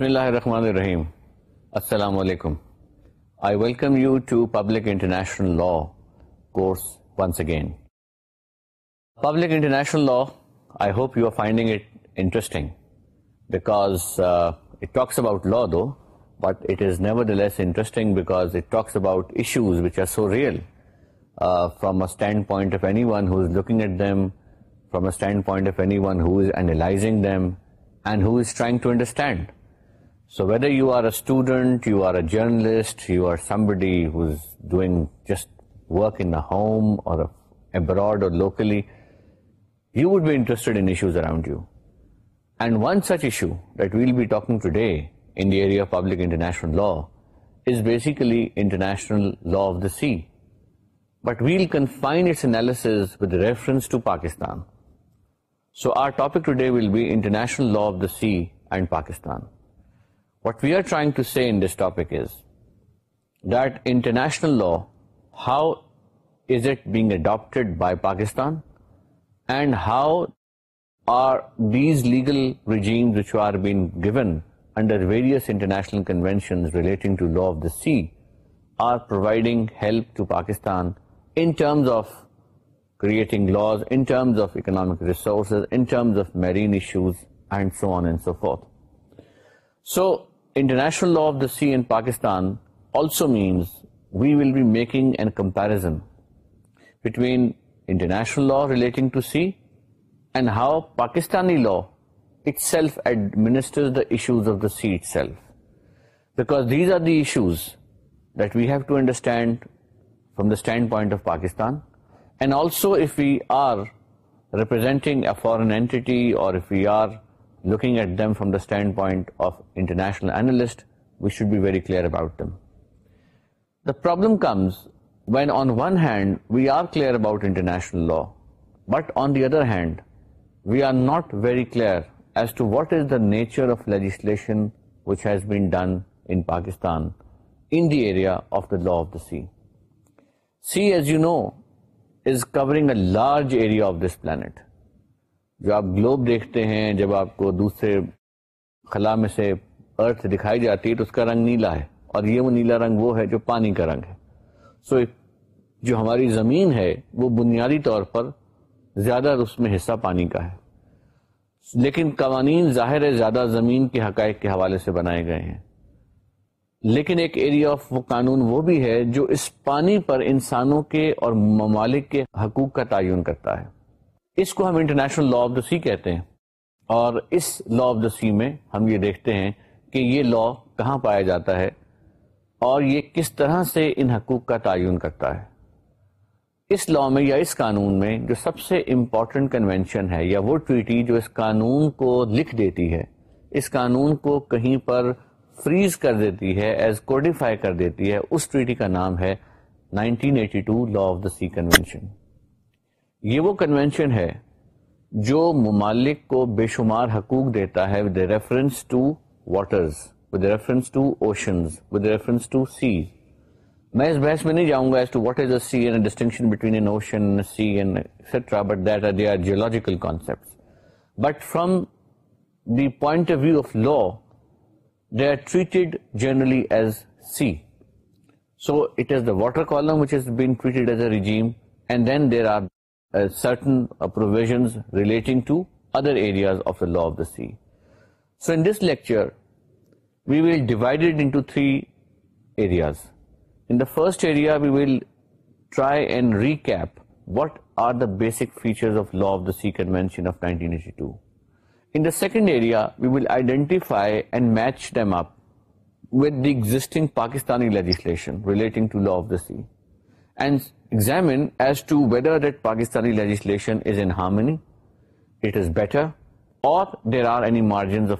بسم اللہ الرحمن الرحیم السلام علیکم I welcome you to public international law course once again public international law I hope you are finding it interesting about law though but it is is looking at them from is analysing them and is trying to understand so whether you are a you are a journalist you are dig just home or area public law is basically law of the sea but well confines reference to Pakistan so our topic today will be international law of the sea and Pakistan what we are trying to see this topic is that international law how is it being اڈا by Pakistan sea are providing help to Pakistan resources of marine so international law of the sea in Pakistan law relating sea and how Pakistani law itself because these are issues that we have to understand from the standpoint of Pakistan and also if we are if we are looking at them from the standpoint of international analyst, we should be very clear about them. The problem comes when on one hand we are clear about international law, but on the other hand we are not very clear as to what is the nature of legislation which has been done in Pakistan in the area of the law of the sea. Sea, as you know, is covering a large area of this planet. جو آپ Globe دیکھتے ہیں جب آپ کو دوسرے خلا میں سے ارتھ دکھائی جاتی ہے تو اس کا رنگ نیلا ہے اور یہ وہ نیلا رنگ وہ ہے جو پانی کا رنگ ہے سو so, جو ہماری زمین ہے وہ بنیادی طور پر زیادہ اس میں حصہ پانی کا ہے لیکن قوانین ظاہر ہے زیادہ زمین کے حقائق کے حوالے سے بنائے گئے ہیں لیکن ایک ایریا آف وہ قانون وہ بھی ہے جو اس پانی پر انسانوں کے اور ممالک کے حقوق کا تعین کرتا ہے اس کو ہم انٹرنیشنل لا آف دا سی کہتے ہیں اور اس لا آف دا سی میں ہم یہ دیکھتے ہیں کہ یہ لا کہاں پایا جاتا ہے اور یہ کس طرح سے ان حقوق کا تعین کرتا ہے اس لا میں یا اس قانون میں جو سب سے امپورٹنٹ کنونشن ہے یا وہ ٹویٹی جو اس قانون کو لکھ دیتی ہے اس قانون کو کہیں پر فریز کر دیتی ہے ایز کوڈیفائی کر دیتی ہے اس ٹویٹی کا نام ہے 1982 eighty two law of the sea convention یہ وہ کنونشن ہے جو ممالک کو بے شمار حقوق دیتا ہے with reference to waters with reference to oceans with reference to seas میں اس بحث میں نہیں جاؤں گا as to what is a sea and distinction between an ocean sea and etcetera but that are they are geological concepts but from the point of view of law they are treated generally as sea so it is the water column which is been treated as a regime and then there are Uh, certain uh, provisions relating to other areas of the law of the sea. So in this lecture, we will divide it into three areas. In the first area, we will try and recap what are the basic features of Law of the Sea Convention of 1982. In the second area, we will identify and match them up with the existing Pakistani legislation relating to Law of the Sea. And exam that Pakistani it better or there are an margins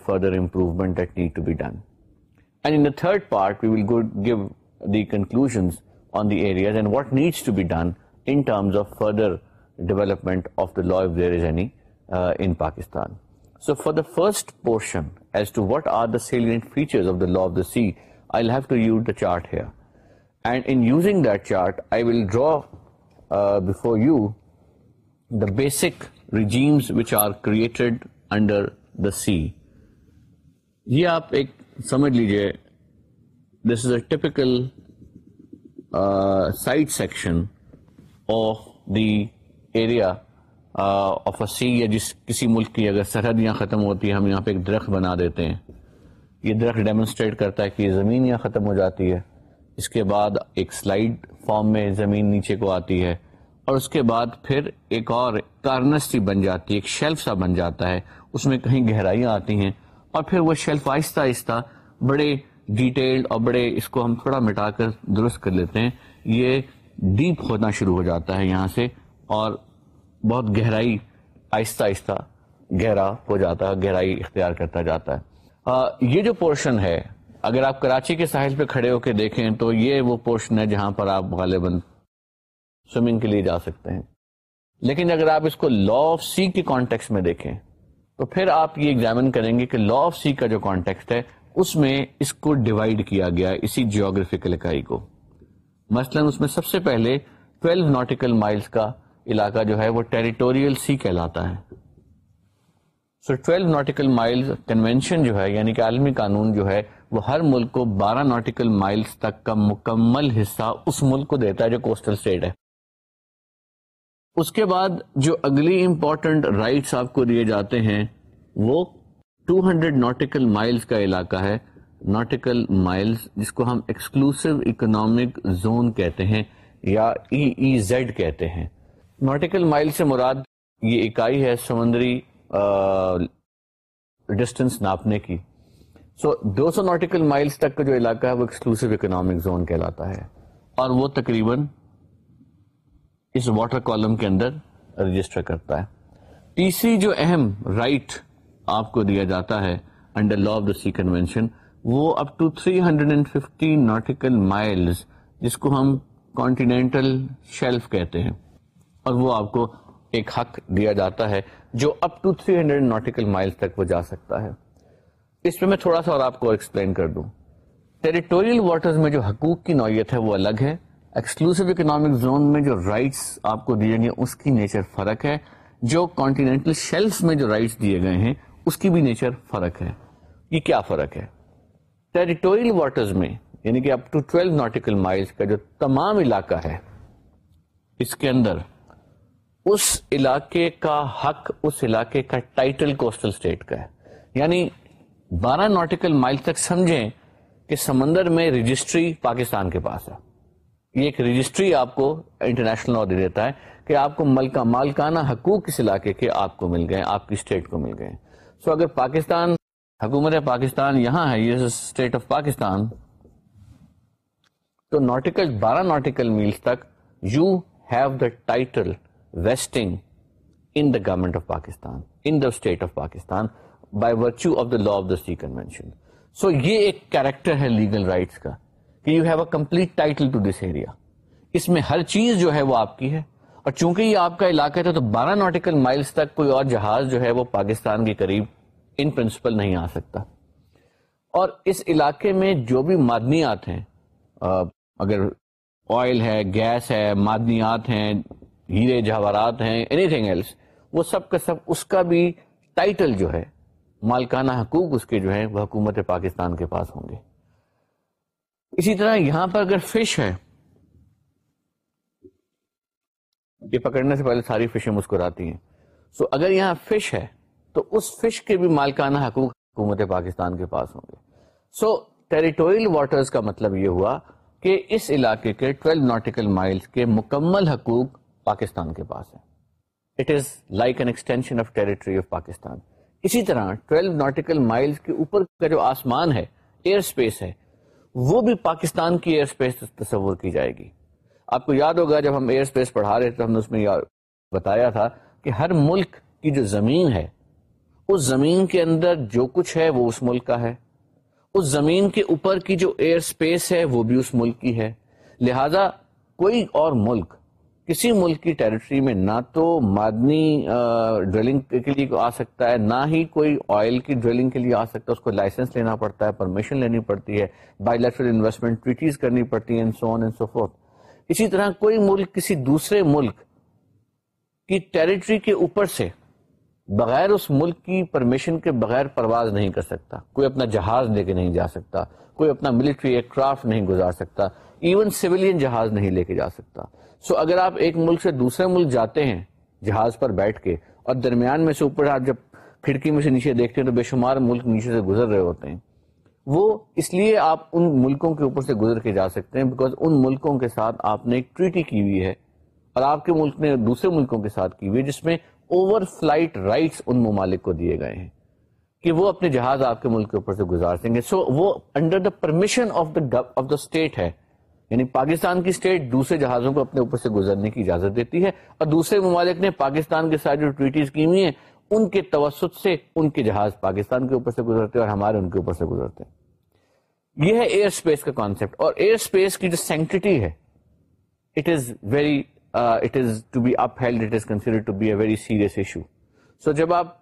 give the enclosure what needs development Pakistan so for the first portion feature law of the sea I and in using that chart I will draw before you the basic regimes which are created under the sea یہ آپ ایک سمجھ لیجیے this is a typical side section of the area of a sea یا جس کسی ملک کی اگر سرحدیاں ختم ہوتی ہے ہم یہاں پہ ایک درخت بنا دیتے ہیں یہ درخت ڈیمونسٹریٹ کرتا ہے کہ یہ زمینیاں ختم ہو جاتی ہے اس کے بعد ایک سلائڈ فارم میں زمین نیچے کو آتی ہے اور اس کے بعد پھر ایک اور کارنسٹی سی بن جاتی ہے ایک شیلف سا بن جاتا ہے اس میں کہیں گہرائیاں آتی ہیں اور پھر وہ شیلف آہستہ آہستہ بڑے ڈیٹیلڈ اور بڑے اس کو ہم تھوڑا مٹا کر درست کر لیتے ہیں یہ ڈیپ ہونا شروع ہو جاتا ہے یہاں سے اور بہت گہرائی آہستہ آہستہ گہرا ہو جاتا ہے گہرائی اختیار کرتا جاتا ہے یہ جو پورشن ہے اگر آپ کراچی کے ساحل پہ کھڑے ہو کے دیکھیں تو یہ وہ پورشن ہے جہاں پر آپ غالباً سوئمنگ کے لیے جا سکتے ہیں لیکن اگر آپ اس کو لا آف سی کے کانٹیکس میں دیکھیں تو پھر آپ یہ ایگزامن کریں گے کہ لا آف سی کا جو کانٹیکس ہے اس میں اس کو ڈیوائڈ کیا گیا اسی جیوگرفیکل اکائی کو مثلا اس میں سب سے پہلے 12 ناٹیکل مائلز کا علاقہ جو ہے وہ ٹیریٹوریل سی کہلاتا ہے so so 12 nautical miles convention جو ہے یعنی کہ عالمی قانون جو ہے وہ ہر ملک کو بارہ ناٹیکل مائلز تک کا مکمل حصہ اس ملک کو دیتا ہے جو کوسٹل اسٹیٹ ہے اس کے بعد جو اگلی امپورٹنٹ رائٹس آپ کو دیے جاتے ہیں وہ ٹو ہنڈریڈ نوٹیکل مائلز کا علاقہ ہے نوٹیکل مائلز جس کو ہم ایکسکلوسو اکنامک زون کہتے ہیں یا ای ای زیڈ کہتے ہیں نوٹیکل مائل سے مراد یہ اکائی ہے سمندری ڈسٹنس ناپنے کی سو دو سو ناٹیکل مائلس تک کا جو علاقہ ہے وہ ایکسکلوسو اکنامک زون کہلاتا ہے اور وہ تقریباً اس واٹر کالم کے اندر رجسٹر کرتا ہے تیسری جو اہم رائٹ آپ کو دیا جاتا ہے under law of the sea convention وہ up hundred and fifty nautical جس کو ہم کانٹینینٹل شیلف کہتے ہیں اور وہ آپ کو ایک حق دیا جاتا ہے جو to three hundred nautical mile تک وہ جا سکتا ہے اس پہ میں تھوڑا سا اور آپ کو ایکسپلین کر دوں ٹیریٹوریل واٹرز میں جو حقوق کی نوعیت ہے وہ الگ ہے ایکسکلوسو اکنامک زون میں جو رائٹس آپ کو دیے گئے اس کی نیچر فرق ہے جو کانٹینٹل شیلف میں جو رائٹس دیے گئے ہیں اس کی بھی نیچر فرق ہے یہ کیا فرق ہے ٹیریٹوریل واٹرز میں یعنی کہ up to twelve nautical miles کا جو تمام علاقہ ہے اس کے اندر اس علاقے کا حق اس علاقے کا ٹائٹل کوسٹل اسٹیٹ کا ہے یعنی بارہ نوٹیکل مائل تک سمجھیں کہ سمندر میں رجسٹری پاکستان کے پاس ہے یہ ایک رجسٹری آپ کو انٹرنیشنل لا دے دیتا ہے کہ آپ کو ملکہ مالکانہ حقوق کس علاقے کے آپ کو مل گئے آپ کی اسٹیٹ کو مل گئے سو so اگر پاکستان حکومت پاکستان یہاں ہے یہ اسٹیٹ آف پاکستان تو نوٹیکل بارہ نوٹیکل میل تک you have the title vesting in the government of Pakistan in the state of Pakistan by virtue of the law of the sea convention so یہ ایک کیریکٹر ہے legal rights کا کہ you have a complete title to this area اس میں ہر چیز جو ہے وہ آپ کی ہے اور چونکہ یہ آپ کا علاقہ تھا تو بارہ ناٹیکل مائلس تک کوئی اور جہاز جو ہے وہ پاکستان کے قریب ان پرنسپل نہیں آ سکتا اور اس علاقے میں جو بھی معدنیات ہیں اگر آئل ہے گیس ہے معدنیات ہیں ہیرے جواہرات ہیں اینی تھنگ ایلس وہ سب کا سب اس کا بھی ٹائٹل جو ہے مالکانہ حقوق اس کے جو ہیں وہ حکومت پاکستان کے پاس ہوں گے اسی طرح یہاں پر اگر فش ہے یہ پکڑنے سے پہلے ساری فشیں مسکراتی ہیں سو so, اگر یہاں فش ہے تو اس فش کے بھی مالکانہ حقوق حکومت پاکستان کے پاس ہوں گے سو ٹیریٹوریل واٹرز کا مطلب یہ ہوا کہ اس علاقے کے ٹویلو ناٹیکل مائلز کے مکمل حقوق پاکستان کے پاس ہیں it is like an extension of territory of Pakistan اسی طرح 12 ناٹیکل مائل کے اوپر کا جو آسمان ہے ایئر اسپیس ہے وہ بھی پاکستان کی ایئر اسپیس تصور کی جائے گی آپ کو یاد ہوگا جب ہم ایئر اسپیس پڑھا رہے تو ہم نے اس میں بتایا تھا کہ ہر ملک کی جو زمین ہے اس زمین کے اندر جو کچھ ہے وہ اس ملک کا ہے اس زمین کے اوپر کی جو ایئر اسپیس ہے وہ بھی اس ملک کی ہے لہذا کوئی اور ملک کسی ملک کی ٹیریٹری میں نہ تو مادنی ڈرلنگ کے لیے آ سکتا ہے نہ ہی کوئی آئل کی ڈرلنگ کے لیے آ سکتا ہے اس کو لائسنس لینا پڑتا ہے پرمیشن لینی پڑتی ہے بائی لیٹرل انویسٹمنٹ کرنی پڑتی ہیں so اسی طرح کوئی ملک کسی دوسرے ملک کی ٹریٹری کے اوپر سے بغیر اس ملک کی پرمیشن کے بغیر پرواز نہیں کر سکتا کوئی اپنا جہاز لے کے نہیں جا سکتا کوئی اپنا ملٹری ایئر کرافٹ نہیں گزار سکتا ایون سولین جہاز نہیں لے کے جا سکتا سو اگر آپ ایک ملک سے دوسرے ملک جاتے ہیں جہاز پر بیٹھ کے اور درمیان میں سے اوپر آپ جب کھڑکی میں سے نیچے دیکھتے ہیں تو بے شمار ملک نیچے سے گزر رہے ہوتے ہیں وہ اس لیے آپ ان ملکوں کے اوپر سے گزر کے جا سکتے ہیں بیکاز ان ملکوں کے ساتھ آپ نے ایک ٹریٹی کی ہوئی ہے اور آپ کے ملک نے دوسرے ملکوں کے ساتھ کی ہوئی جس میں اوور فلائٹ رائٹس ان ممالک کو دیے گئے ہیں کہ وہ اپنے جہاز آپ کے ملک کے اوپر سے گزار سکیں گے سو so, وہ under the permission of the of the state ہے یعنی پاکستان کی اسٹیٹ دوسرے جہازوں کو اپنے اوپر سے گزرنے کی اجازت دیتی ہے اور دوسرے ممالک نے پاکستان کے ساتھ جو ٹریٹیز کی ہوئی ہیں ان کے توسط سے ان کے جہاز پاکستان کے اوپر سے گزرتے ہیں اور ہمارے ان کے اوپر سے گزرتے ہیں یہ ہے ایئر اسپیس کا کانسیپٹ اور ایئر اسپیس کی جو سینکٹی ہے it is very it is to be upheld it is consider to be a very serious issue so جب آپ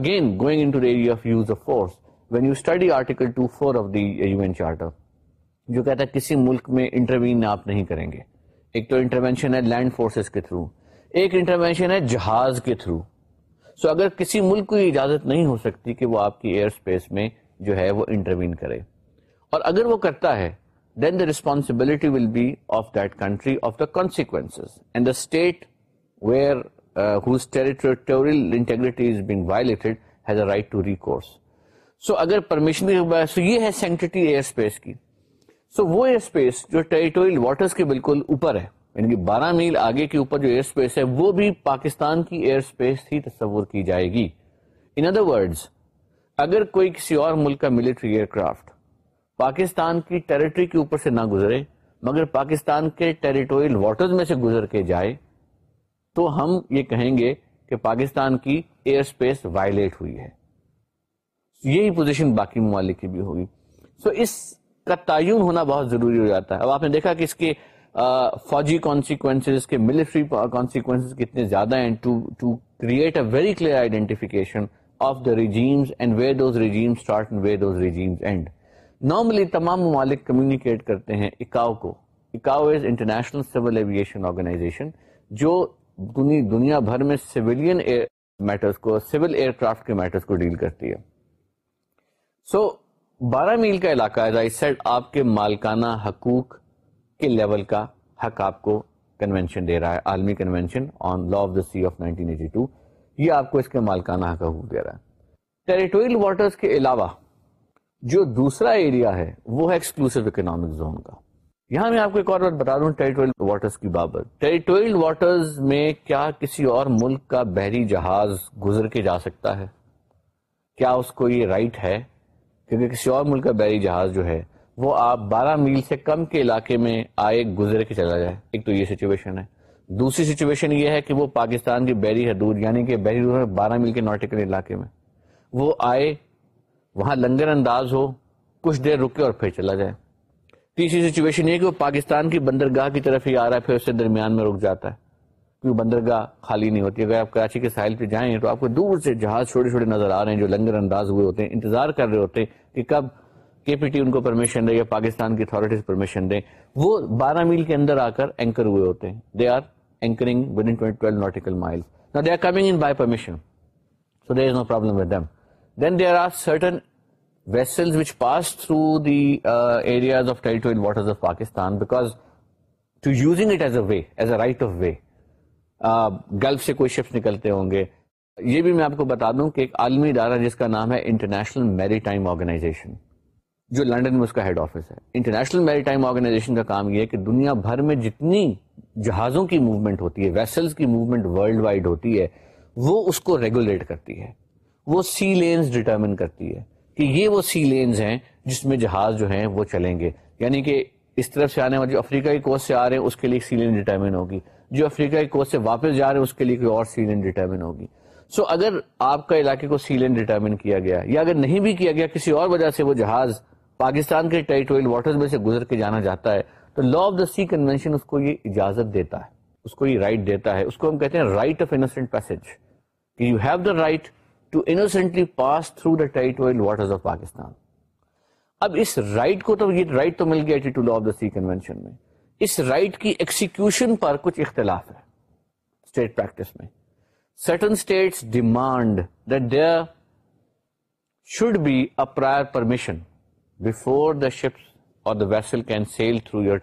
again going into the area of use of force when you study article two four of the U N charter جو کہتا ہے کسی ملک میں intervene آپ نہیں کریں گے ایک تو انٹروینشن ہے لینڈ فورسز کے تھرو ایک انٹروینشن ہے جہاز کے تھرو سو so اگر کسی ملک کو یہ اجازت نہیں ہو سکتی کہ وہ آپ کی ایئر اسپیس میں جو ہے وہ انٹروین کرے اور اگر وہ کرتا ہے then the responsibility will be of that country of the consequence and the state where whose territorial integrity is violated has a right to recourse so اگر پرمیشن یہ ہے ایئر اسپیس کی سو وہ ایئر اسپیس جو territorial waters کے بالکل اوپر ہے یعنی کہ بارہ میل آگے کے اوپر جو ایئر اسپیس ہے وہ بھی پاکستان کی ایئر اسپیس ہی تصور کی جائے گی ان ادر ورڈز اگر کوئی کسی اور ملک کا ملٹری ایئر کرافٹ پاکستان کی ٹریٹری کے اوپر سے نہ گزرے مگر پاکستان کے ٹریٹوریل واٹرز میں سے گزر کے جائے تو ہم یہ کہیں گے کہ پاکستان کی ایئر اسپیس وائلیٹ ہوئی ہے یہی پوزیشن باقی ممالک کی بھی ہوگی سو so, اس کا تعین ہونا بہت ضروری ہو جاتا ہے اب آپ نے دیکھا کہ اس کے فوجی کانسیکوینس کے ملٹری کانسیکوینس کتنے زیادہ ہیں to to create a very clear identification of the regimes and where those regime start where those regime end normally تمام ممالک کمیونیکیٹ کرتے ہیں اکاؤ کو ICAO is international civil aviation organization جو دنیا بھر میں سولین میٹرس کو سول ایئر کرافٹ کے میٹرس کو ڈیل کرتی ہے سو so, بارہ میل کا علاقہ ہے سیڈ آپ کے مالکانہ حقوق کے لیول کا حق آپ کو کنونشن دے رہا ہے عالمی convention on law of the sea of 1982 یہ آپ کو اس کے مالکانہ حق حقوق دے رہا ہے ٹیریٹوریل واٹرز کے علاوہ جو دوسرا ایریا ہے وہ ہے ایکسکلوسو اکنامک زون کا یہاں میں آپ کو ایک اور بات بتا دوں ٹیریٹوریل واٹرز کی بابت ٹیریٹوریل واٹرز میں کیا کسی اور ملک کا بحری جہاز گزر کے جا سکتا ہے کیا اس کو یہ رائٹ right ہے کیونکہ کسی اور ملک کا بحری جہاز جو ہے وہ آپ بارہ میل سے کم کے علاقے میں آئے گزرے چلا جائے ایک تو یہ سچویشن ہے دوسری سچویشن یہ ہے کہ وہ پاکستان کی بحری حدود یعنی کہ بحری بارہ میل کے نوٹیکل علاقے میں وہ آئے وہاں لنگر انداز ہو کچھ دیر رکے اور پھر چلا جائے تیسری سچویشن یہ کہ وہ پاکستان کی بندرگاہ کی طرف ہی آ رہا ہے پھر اس درمیان میں رک جاتا ہے کیوں بندرگاہ خالی نہیں ہوتی اگر آپ کراچی کے ساحل پہ جائیں تو آپ کو دور سے جہاز چھوٹے چھوٹے نظر آ رہے ہیں جو لنگر انداز ہوئے ہوتے ہیں انتظار کر رہے ہوتے ہیں کہ کب کے پی ٹی ان کو پرمیشن دے یا پاکستان کی اتارٹیز پرمیشن دیں وہ بارہ میل کے اندر آ کر اینکر ہوئے ہوتے ہیں they are anchoring within twelve nautical mile they are coming in by permission so there is no problem with them then there are certain vessels which pass through the areas of territorial waters of Pakistan because to using it as a way as a right of way gulf سے کوئی ships نکلتے ہوں گے یہ بھی میں آپ کو بتا دوں کہ ایک عالمی ادارہ جس کا نام ہے انٹرنیشنل میری ٹائم آرگنائزیشن جو لنڈن میں اس کا ہیڈ آفس ہے انٹرنیشنل میری ٹائم آرگنائزیشن کا کام یہ ہے کہ دنیا بھر میں جتنی جہازوں کی موومنٹ ہوتی ہے ویسلز کی موومنٹ ورلڈ وائڈ ہوتی ہے وہ اس کو ریگولیٹ کرتی ہے وہ سی لینز ڈٹرمن کرتی ہے کہ یہ وہ سی لینز ہیں جس میں جہاز جو ہیں وہ چلیں گے یعنی کہ اس طرف سے آنے والے جو افریقہ کی کوسٹ سے آ رہے ہیں اس کے لیے سی لین ڈیٹرمن ہوگی جو افریقہ کے کوسٹ سے واپس جا رہے ہیں اس کے لیے کوئی اور سیلین ڈیٹرمن ہوگی سو so, اگر آپ کا علاقے کو سیلین ڈیٹرمن کیا گیا یا اگر نہیں بھی کیا گیا کسی اور وجہ سے وہ جہاز پاکستان کے میں سے گزر کے جانا جاتا ہے تو لا آف دا سی اس کو یہ اجازت دیتا ہے اس کو یہ رائٹ دیتا ہے اس کو ہم کہتے ہیں right of you pace the right to pass through the territorial waters of Pakistan اب اس رائٹ کو تو یہ رائٹ تو مل گیا سی میں اس رائٹ کی ایکسیکیوشن پر کچھ اختلاف ہے اسٹیٹ پریکٹس میں certain states demand that should be a prior permission before the ships or the vessel can sail through your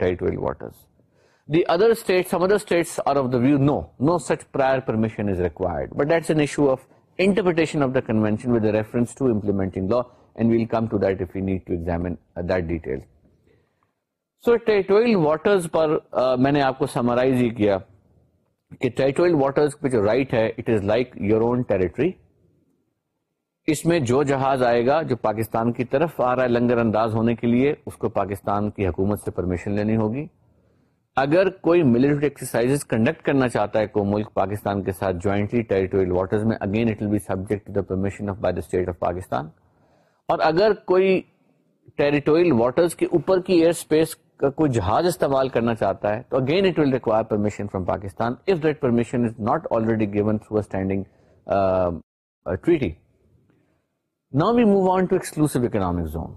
the other state other states are of the view no no such prior permission is required but that's an issue of interpretation of the convention with reference to implementing law and we'll come to that if you need to examine that detail so territorial waters پر میں نے آپ کو summarize ہی کیا کہ territorial پہ جو right ہے it is like your territory اس میں جو جہاز آئے گا جو پاکستان کی طرف آ رہا ہے لنگر انداز ہونے کے لیے اس کو پاکستان کی حکومت سے پرمیشن لینی ہوگی اگر کوئی ملٹری ایکسرسائز کنڈکٹ کرنا چاہتا ہے کوئی ملک پاکستان کے ساتھ جوائنٹلی ٹیریٹوریل واٹرز میں again it will be subject the permission of of by state Pakistan اور اگر کوئی ٹیریٹوریل واٹرز کے اوپر کی ایئر اسپیس کا کوئی جہاز استعمال کرنا چاہتا ہے تو again it will require permission from Pakistan if that permission is not already given through standing treaty نا we move on to exclusive economic zone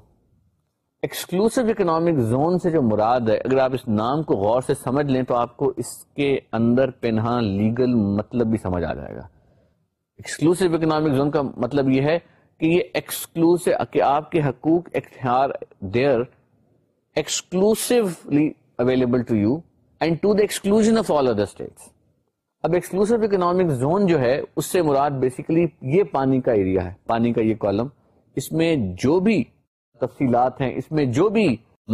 exclusive economic zone سے جو مراد ہے اگر آپ اس نام کو غور سے سمجھ لیں تو آپ کو اس کے اندر پنہا لیگل مطلب بھی سمجھ آ جائے گا ایکسکلوسو اکنامک زون کا مطلب یہ ہے کہ یہ ایکسکلوسو کہ آپ کے حقوق اختیار there exclusively available to you and to the exclusion of all other states اب ایکسکلوسو اکنامک زون جو ہے اس سے مراد بیسیکلی یہ پانی کا ایریا ہے پانی کا یہ کالم اس میں جو بھی تفصیلات ہیں اس میں جو بھی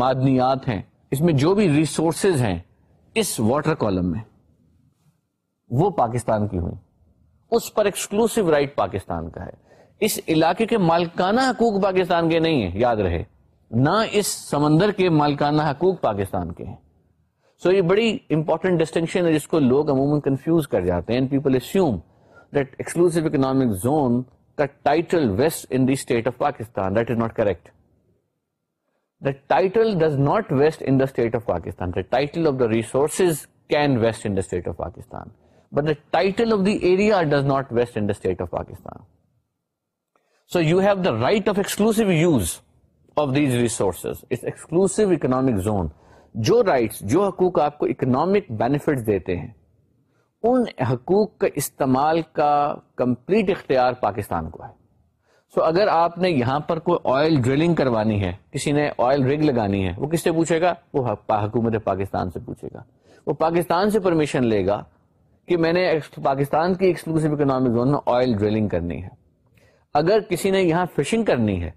معدنیات ہیں اس میں جو بھی ریسورسز ہیں اس واٹر کالم میں وہ پاکستان کی ہوئی اس پر ایکسکلوسو رائٹ پاکستان کا ہے اس علاقے کے مالکانہ حقوق پاکستان کے نہیں ہیں یاد رہے نہ اس سمندر کے مالکانہ حقوق پاکستان کے ہیں سو یہ بڑی امپورٹنٹ ڈسٹنکشن ہے جس کو لوگ عموماً کنفیوز کر جاتے ہیں people assume that exclusive economic zone does not vest in state of Pakistan not so you have the right exclusive use zone جو رائٹس جو حقوق آپ کو اکنامک بینیفٹ دیتے ہیں ان حقوق کا استعمال کا کمپلیٹ اختیار پاکستان کو ہے سو so, اگر آپ نے یہاں پر کوئی آئل ڈرلنگ کروانی ہے کسی نے آئل رگ لگانی ہے وہ کس سے پوچھے گا وہ حکومت پاکستان سے پوچھے گا وہ پاکستان سے پرمیشن لے گا کہ میں نے پاکستان کی ایکسکلوسو اکنامک زون میں آئل ڈرلنگ کرنی ہے اگر کسی نے یہاں فشنگ کرنی ہے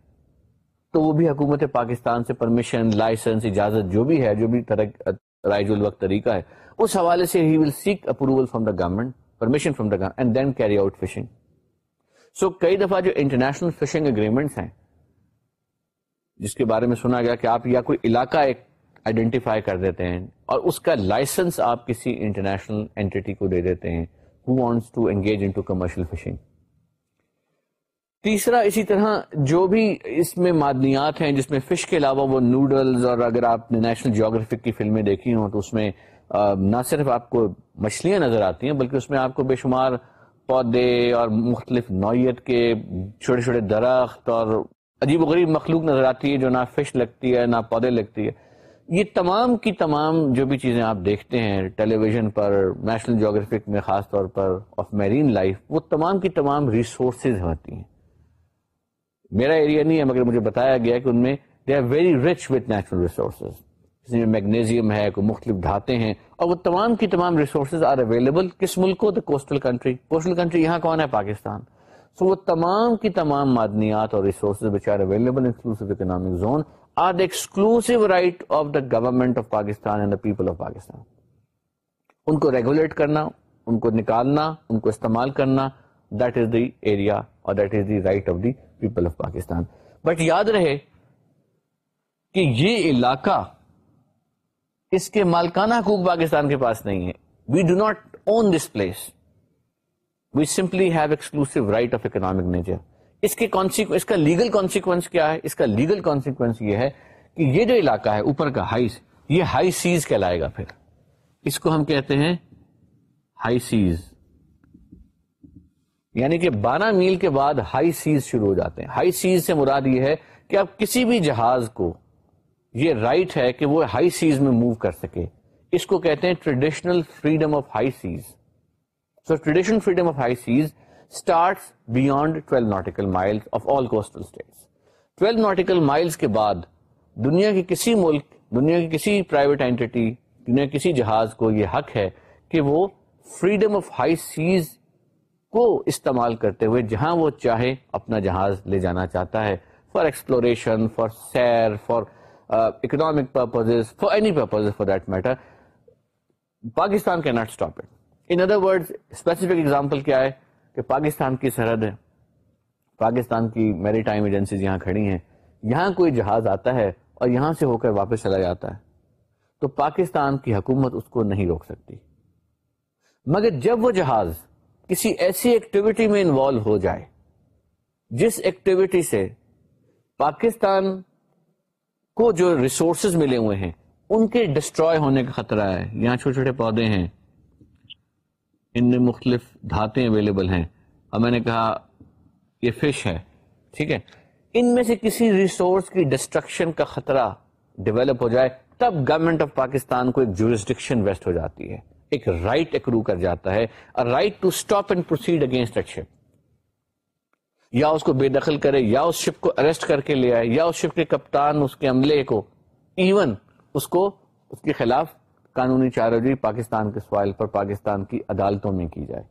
تو وہ بھی حکومت پاکستان سے پرمیشن لائسنس اجازت جو بھی ہے جو بھی طرح رائج الوقت طریقہ ہے اس حوالے سے ہی will seek approval from the government permission from the government and then carry out fishing so کئی دفعہ جو انٹرنیشنل فشنگ اگریمنٹس ہیں جس کے بارے میں سنا گیا کہ آپ یا کوئی علاقہ ایک آئیڈینٹیفائی کر دیتے ہیں اور اس کا لائسنس آپ کسی انٹرنیشنل اینٹی کو دے دیتے ہیں who wants to engage in to commercial fishing تیسرا اسی طرح جو بھی اس میں معدنیات ہیں جس میں فش کے علاوہ وہ نوڈلز اور اگر آپ نے نیشنل جیوگرافک کی فلمیں دیکھی ہوں تو اس میں نہ صرف آپ کو مچھلیاں نظر آتی ہیں بلکہ اس میں آپ کو بے شمار پودے اور مختلف نوعیت کے چھوٹے چھوٹے درخت اور عجیب و غریب مخلوق نظر آتی ہے جو نہ فش لگتی ہے نہ پودے لگتی ہے یہ تمام کی تمام جو بھی چیزیں آپ دیکھتے ہیں ٹیلی ویژن پر نیشنل جیوگرافک میں خاص طور پر آف میرین لائف وہ تمام کی تمام ریسورسز ہوتی ہیں میرا ایریا نہیں ہے مگر مجھے بتایا گیا کہ ان میں they are very rich with natural resources میں میگنیزیم ہے کوئی مختلف دھاتے ہیں اور وہ تمام کی تمام ریسورسز آر اویلیبل کس ملک کو the coastal coastal country country یہاں کون ہے پاکستان سو so وہ تمام کی تمام معدنیات اور resources are available inclusive economic zone are the exclusive right of the government of Pakistan and the people of Pakistan ان کو ریگولیٹ کرنا ان کو نکالنا ان کو استعمال کرنا دیٹ از دی ایریا اور that is the right of the people of Pakistan but یاد رہے کہ یہ علاقہ اس کے مالکانہ حقوق پاکستان کے پاس نہیں ہے we do not own this place we simply have exclusive right of economic nature اس کے کا لیگل کانسیکوینس کیا ہے اس کا لیگل کانسیکوینس یہ ہے کہ یہ جو علاقہ ہے اوپر کا ہائی یہ ہائی سیز کہلائے گا پھر اس کو ہم کہتے ہیں ہائی سیز یعنی کہ بارہ میل کے بعد ہائی سیز شروع ہو جاتے ہیں ہائی سیز سے مراد یہ ہے کہ آپ کسی بھی جہاز کو یہ رائٹ ہے کہ وہ ہائی سیز میں موو کر سکے اس کو کہتے ہیں traditional freedom of high seas so traditional freedom of high seas start beyond nautical mile of all coastal miles کے بعد دنیا کے کسی ملک دنیا کی کسی پرائیویٹ اینٹی دنیا کے کسی جہاز کو یہ حق ہے کہ وہ فریڈم آف ہائی سیز کو استعمال کرتے ہوئے جہاں وہ چاہے اپنا جہاز لے جانا چاہتا ہے فار ایکسپلوریشن فار سیر for economic purposes for any purpose for that matter Pakistan can not stop it in other word specific example کیا ہے کہ پاکستان کی سرحد ہے پاکستان کی میری ٹائم ایجنسیز یہاں کھڑی ہیں یہاں کوئی جہاز آتا ہے اور یہاں سے ہو کر واپس چلا جاتا ہے تو پاکستان کی حکومت اس کو نہیں روک سکتی مگر جب وہ جہاز کسی ایسی ایکٹیویٹی میں انوالو ہو جائے جس ایکٹیویٹی سے پاکستان کو جو ریسورسز ملے ہوئے ہیں ان کے ڈسٹروائے ہونے کا خطرہ ہے یہاں چھوٹے چھوٹے پودے ہیں ان میں مختلف دھاتیں اویلیبل ہیں اور میں نے کہا یہ فش ہے ٹھیک ہے ان میں سے کسی ریسورس کی ڈسٹرکشن کا خطرہ ڈیولپ ہو جائے تب گورنمنٹ آف پاکستان کو ایک جورسڈکشن ویسٹ ہو جاتی ہے ایک رائٹ اکرو کر جاتا ہے right to stop and proceed against ship یا اس کو بے دخل کرے یا اس شپ کو اریسٹ کر کے لے آئے یا اس شپ کے کپتان اس کے عملے کو ایون اس کو اس کے خلاف قانونی چارجی پاکستان کے سوائل پر پاکستان کی عدالتوں میں کی جائے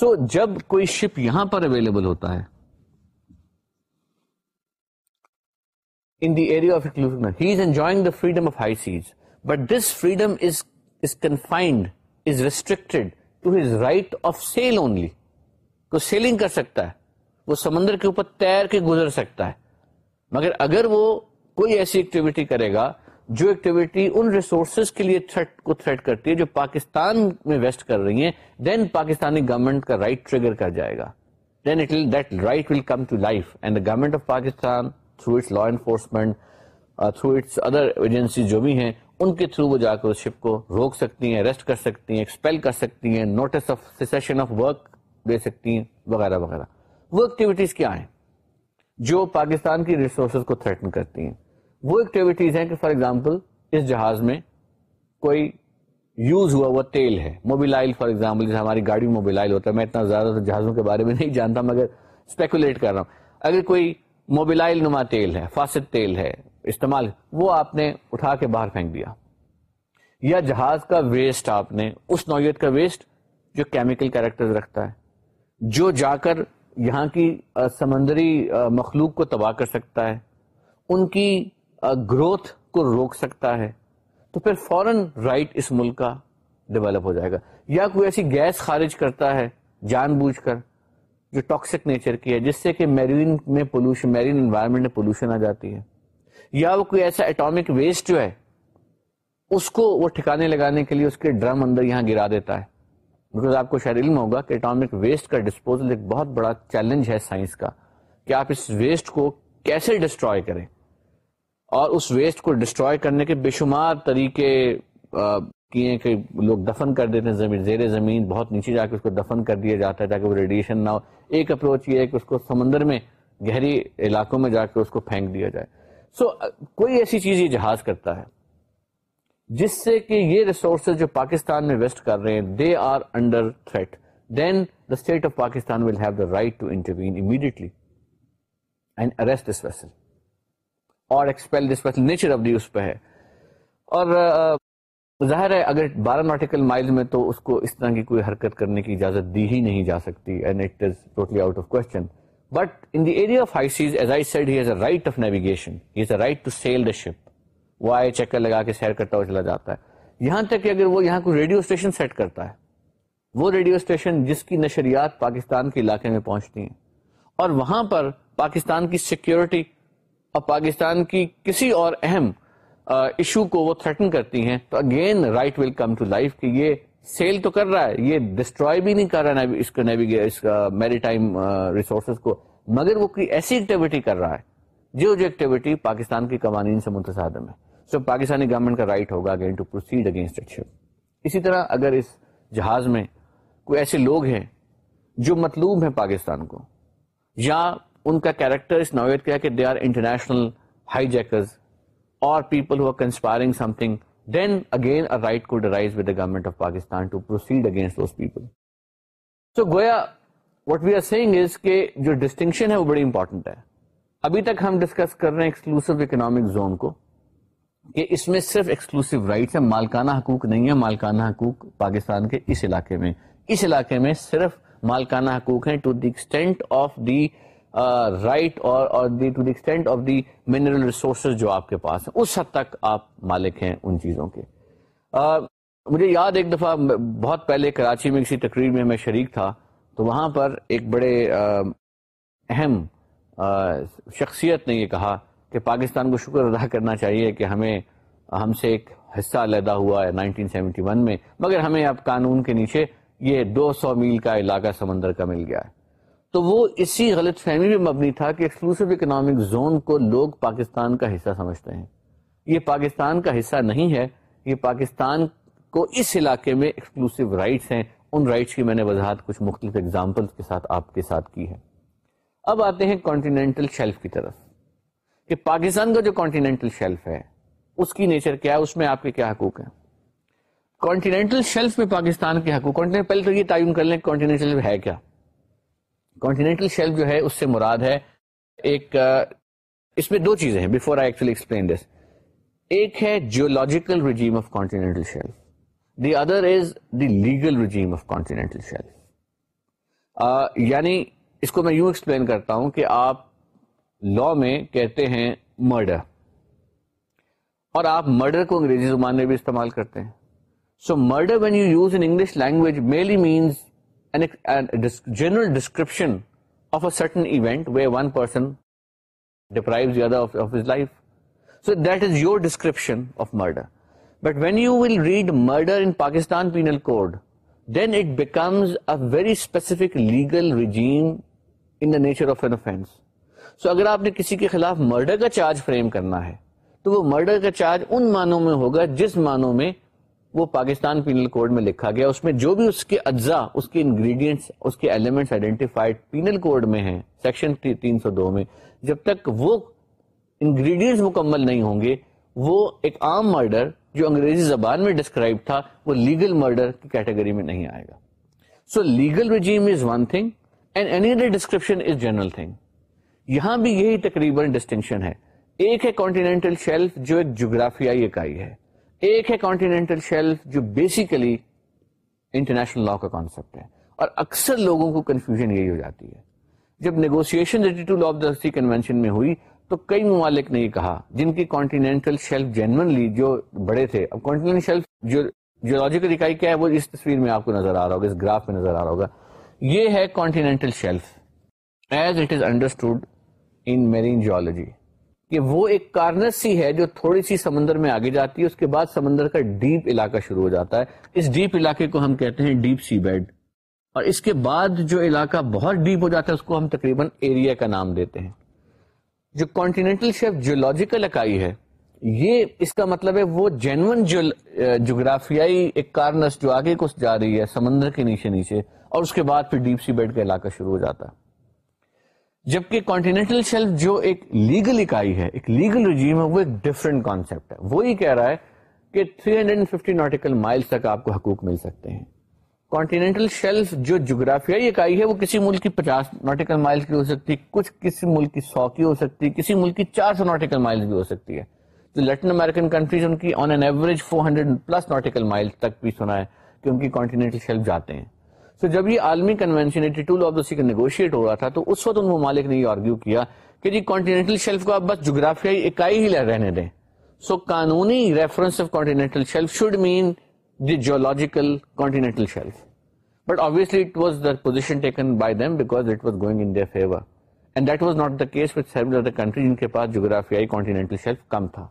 سو so, جب کوئی شپ یہاں پر اویلیبل ہوتا ہے in the area of he is enjoying the freedom of high seas but this freedom is confined is restrict right of sail only وہ سیلنگ کر سکتا ہے وہ سمندر کے اوپر تیر کے گزر سکتا ہے مگر اگر وہ کوئی ایسی ایکٹیویٹی کرے گا جو ایکٹیویٹی ان ریسورسز کے لیے تھریٹ کرتی ہے جو پاکستان میں ویسٹ کر رہی ہیں دین پاکستانی گورنمنٹ کا رائٹ ٹریگر کر جائے گا then it that right will come to life and the government of Pakistan through its law enforcement through its other agency جو بھی ہیں ان کے تھرو وہ جا کر اس شپ کو روک سکتی ہیں ریسٹ کر سکتی ہیں ایکسپیل کر سکتی ہیں نوٹس آف آف ورک دے سکتی ہیں وغیرہ وغیرہ وہ ایکٹیویٹیز کیا ہیں جو پاکستان کی ریسورسز کو تھریٹن کرتی ہیں وہ ایکٹیویٹیز ہیں کہ فار ایگزامپل اس جہاز میں کوئی یوز ہوا ہوا تیل ہے موبیلائل فار ایگزامپل جیسے ہماری گاڑی موبیلائل ہوتا ہے میں اتنا زیادہ جہازوں کے بارے میں نہیں جانتا مگر اسپیکولیٹ کر رہا ہوں اگر کوئی موبیلائل نما تیل ہے فاسد تیل ہے استعمال وہ آپ نے اٹھا کے باہر پھینک دیا یا جہاز کا ویسٹ آپ نے اس نوعیت کا ویسٹ جو کیمیکل کیریکٹر رکھتا ہے جو جا کر یہاں کی سمندری مخلوق کو تباہ کر سکتا ہے ان کی گروتھ کو روک سکتا ہے تو پھر فوراً رائٹ اس ملک کا ڈیولپ ہو جائے گا یا کوئی ایسی گیس خارج کرتا ہے جان بوجھ کر جو ٹاکسک نیچر کی ہے جس سے کہ میرین میں پولوشن میرین انوائرمنٹ میں پولوشن آ جاتی ہے یا وہ کوئی ایسا ایٹامک ویسٹ جو ہے اس کو وہ ٹھکانے لگانے کے لیے اس کے ڈرم اندر یہاں گرا دیتا ہے بیکاز آپ کو شاید علم ہوگا کہ اٹامک ویسٹ کا ڈسپوزل ایک بہت بڑا چیلنج ہے سائنس کا کہ آپ اس ویسٹ کو کیسے ڈسٹروائے کریں اور اس ویسٹ کو ڈسٹروائے کرنے کے بے شمار طریقے کیے کہ لوگ دفن کر دیتے ہیں زمین زیر زمین بہت نیچے جا کے اس کو دفن کر دیا جاتا ہے تاکہ وہ ریڈیشن نہ ہو ایک اپروچ یہ ہے کہ اس کو سمندر میں گہری علاقوں میں جا کے اس کو پھینک دیا جائے سو so, uh, کوئی ایسی چیز یہ جہاز کرتا ہے جس سے کہ یہ ریسورسز جو پاکستان میں ویسٹ کر رہے ہیں they are under threat then the state of Pakistan will have the right to intervene immediately and arrest this vessel اور expel this vessel nature of the اس پہ ہے اور uh, ظاہر ہے اگر بارہ نوٹیکل مائل میں تو اس کو اس طرح کی کوئی حرکت کرنے کی اجازت دی ہی نہیں جا سکتی and it is totally out of question but injection لگا کے سیر کٹا چلا جاتا ہے یہاں تک کہ وہاں ریڈیو اسٹیشن سیٹ کرتا ہے وہ ریڈیو اسٹیشن جس کی نشریات پاکستان کے علاقے میں پہنچتی ہیں اور وہاں پر پاکستان کی سیکورٹی اور پاکستان کی کسی اور اہم ایشو کو وہ تھریٹن کرتی ہیں تو again right will come to life کی یہ سیل تو کر رہا ہے یہ ڈسٹروائے نہیں کر رہا اس اس کا میری ٹائم ریسورسز کو مگر وہ کوئی ایسی ایکٹیویٹی کر رہا ہے جو جو ایکٹیویٹی پاکستان قوانین سے متصادم ہے سو پاکستانی گورنمنٹ کا رائٹ ہوگا اگین ٹو پروسیڈ اگینسٹ اسی طرح اگر اس جہاز میں کوئی ایسے لوگ ہیں جو مطلوب ہیں پاکستان کو یا ان کا کیریکٹر اس نوعیت کا ہے کہ they are international hijackers اور پیپل ہو کنسپائرنگ سم تھنگ ابھی تک ہم ڈسکس کر رہے ہیں کہ اس میں صرف ایکسکلوسو رائٹس مالکانہ حقوق نہیں ہے مالکانہ حقوق پاکستان کے اس علاقے میں اس علاقے میں صرف مالکانہ حقوق ہیں to the extent of the right اور extent of the mineral resources جو آپ کے پاس ہیں اس حد تک آپ مالک ہیں ان چیزوں کے مجھے یاد ایک دفعہ بہت پہلے کراچی میں کسی تقریر میں شریک تھا تو وہاں پر ایک بڑے اہم شخصیت نے یہ کہا کہ پاکستان کو شکر ادا کرنا چاہیے کہ ہمیں ہم سے ایک حصہ لیدا ہوا ہے نائنٹین سیونٹی ون میں مگر ہمیں اب قانون کے نیچے یہ دو سو میل کا علاقہ سمندر کا مل گیا ہے تو وہ اسی غلط فہمی پہ مبنی تھا کہ ایکسکلوسو اکنامک زون کو لوگ پاکستان کا حصہ سمجھتے ہیں یہ پاکستان کا حصہ نہیں ہے یہ پاکستان کو اس علاقے میں ایکسکلوسو رائٹس ہیں ان رائٹس کی میں نے وضاحت کچھ مختلف اگزامپل کے ساتھ آپ کے ساتھ کی ہے اب آتے ہیں کانٹینینٹل شیلف کی طرف کہ پاکستان کا جو کانٹینینٹل شیلف ہے اس کی نیچر کیا ہے اس میں آپ کے کیا حقوق ہیں کانٹینینٹل شیلف میں پاکستان کے حقوق پہلے تو یہ تعین کر لیں کانٹینینٹل ہے کیا کانٹینینٹل شیل جو ہے اس سے مراد ہے ایک اس میں دو چیزیں ہیں before I actually explain this ایک ہے geological of the the other is legal regime of continental یعنی اس کو میں یوں ایکسپلین کرتا ہوں کہ آپ لا میں کہتے ہیں مرڈر اور آپ مرڈر کو انگریزی زبان میں بھی استعمال کرتے ہیں so murder when you use English language merely means general description penal code then it becomes specific legal regimes اگر آپ نے کسی کے خلاف مرڈر کا چارج فریم کرنا ہے تو وہ مرڈر کا چارج ان مانوں میں ہوگا جس مانو میں وہ پاکستان پینل کوڈ میں لکھا گیا اس میں جو بھی اس کے اجزا اس کے انگریڈینٹس اس کے ایلیمنٹس آئیڈینٹیفائڈ پینل کوڈ میں ہیں سیکشن تین سو دو میں جب تک وہ انگریڈینٹس مکمل نہیں ہوں گے وہ ایک عام مرڈر جو انگریزی زبان میں ڈسکرائب تھا وہ لیگل مرڈر کی کیٹیگری میں نہیں آئے گا so legal regime is one thing and any other description is general thing یہاں بھی یہی تقریباً ڈسٹنکشن ہے ایک ہے کانٹینٹل شیلف جو ایک جغرافیائی اکائی ہے ایک ہے کانٹینینٹل شیلف جو بیسیکلی انٹرنیشنل لا کا کانسیپٹ ہے اور اکثر لوگوں کو کنفیوژن یہی ہو جاتی ہے جب نیگوسیشن کنونشن میں ہوئی تو کئی ممالک نے یہ کہا جن کی کانٹینینٹل شیلف جینلی جو بڑے تھے اب کانٹینینٹل شیلف جو جولوجیکل اکائی کیا ہے وہ اس تصویر میں آپ کو نظر آ رہا ہوگا اس گراف میں نظر آ رہا ہوگا یہ ہے continental shelf as it is understood in marine geology کہ وہ ایک کارنس جو تھوڑی سی سمندر میں آگے جاتی ہے اس کے بعد سمندر کا ڈیپ علاقہ شروع ہو جاتا ہے اس ڈیپ علاقے کو ہم کہتے ہیں ڈیپ سی بیڈ اور اس کے بعد جو علاقہ بہت ڈیپ ہو جاتا ہے اس کو ہم تقریباً ایریا کا نام دیتے ہیں جو جیولوجیکل اکائی ہے یہ اس کا مطلب ہے وہ جینون جغرافیائی ایک کارنس جو آگے کو جا رہی ہے سمندر کے نیچے نیچے اور اس کے بعد پھر ڈیپ سی بیڈ کا علاقہ شروع ہو جاتا ہے جبکہ کانٹینینٹل شیلف جو ایک لیگل اکائی ہے ایک لیگل رجیم ہے وہ ایک ڈفرینٹ کانسیپٹ ہے وہی کہہ رہا ہے کہ 350 ہنڈریڈ ففٹی نوٹیکل مائلس تک آپ کو حقوق مل سکتے ہیں کانٹینینٹل شیلف جو جغرافیائی اکائی ہے وہ کسی ملک کی پچاس ناٹیکل مائلس کی ہو سکتی ہے کچھ کسی ملک کی سو کی ہو سکتی ہے کسی ملک کی چار سو ناٹیکل مائل بھی ہو سکتی ہے تو لیٹن امیرکن کنٹریز ان کی on an average four hundred plus nautical mile تک بھی سنا ہے کہ ان کی کانٹینینٹل شیلف جاتے ہیں سو جب یہ عالمی کنونشن ایٹی ٹو لاس کا نیگوشیٹ ہو رہا تھا تو اس وقت ان ممالک نے یہ آرگیو کیا کہ جی کانٹینینٹل شیلف کو آپ بس جغرافیائی اکائی ہی رہنے دیں سو so, قانونی reference of continental shelf should mean the geological continental shelf but obviously it was the position taken by them because it was going in their favour and that was not the case with seven other country جن کے پاس جغرافیائی continental shelf کم تھا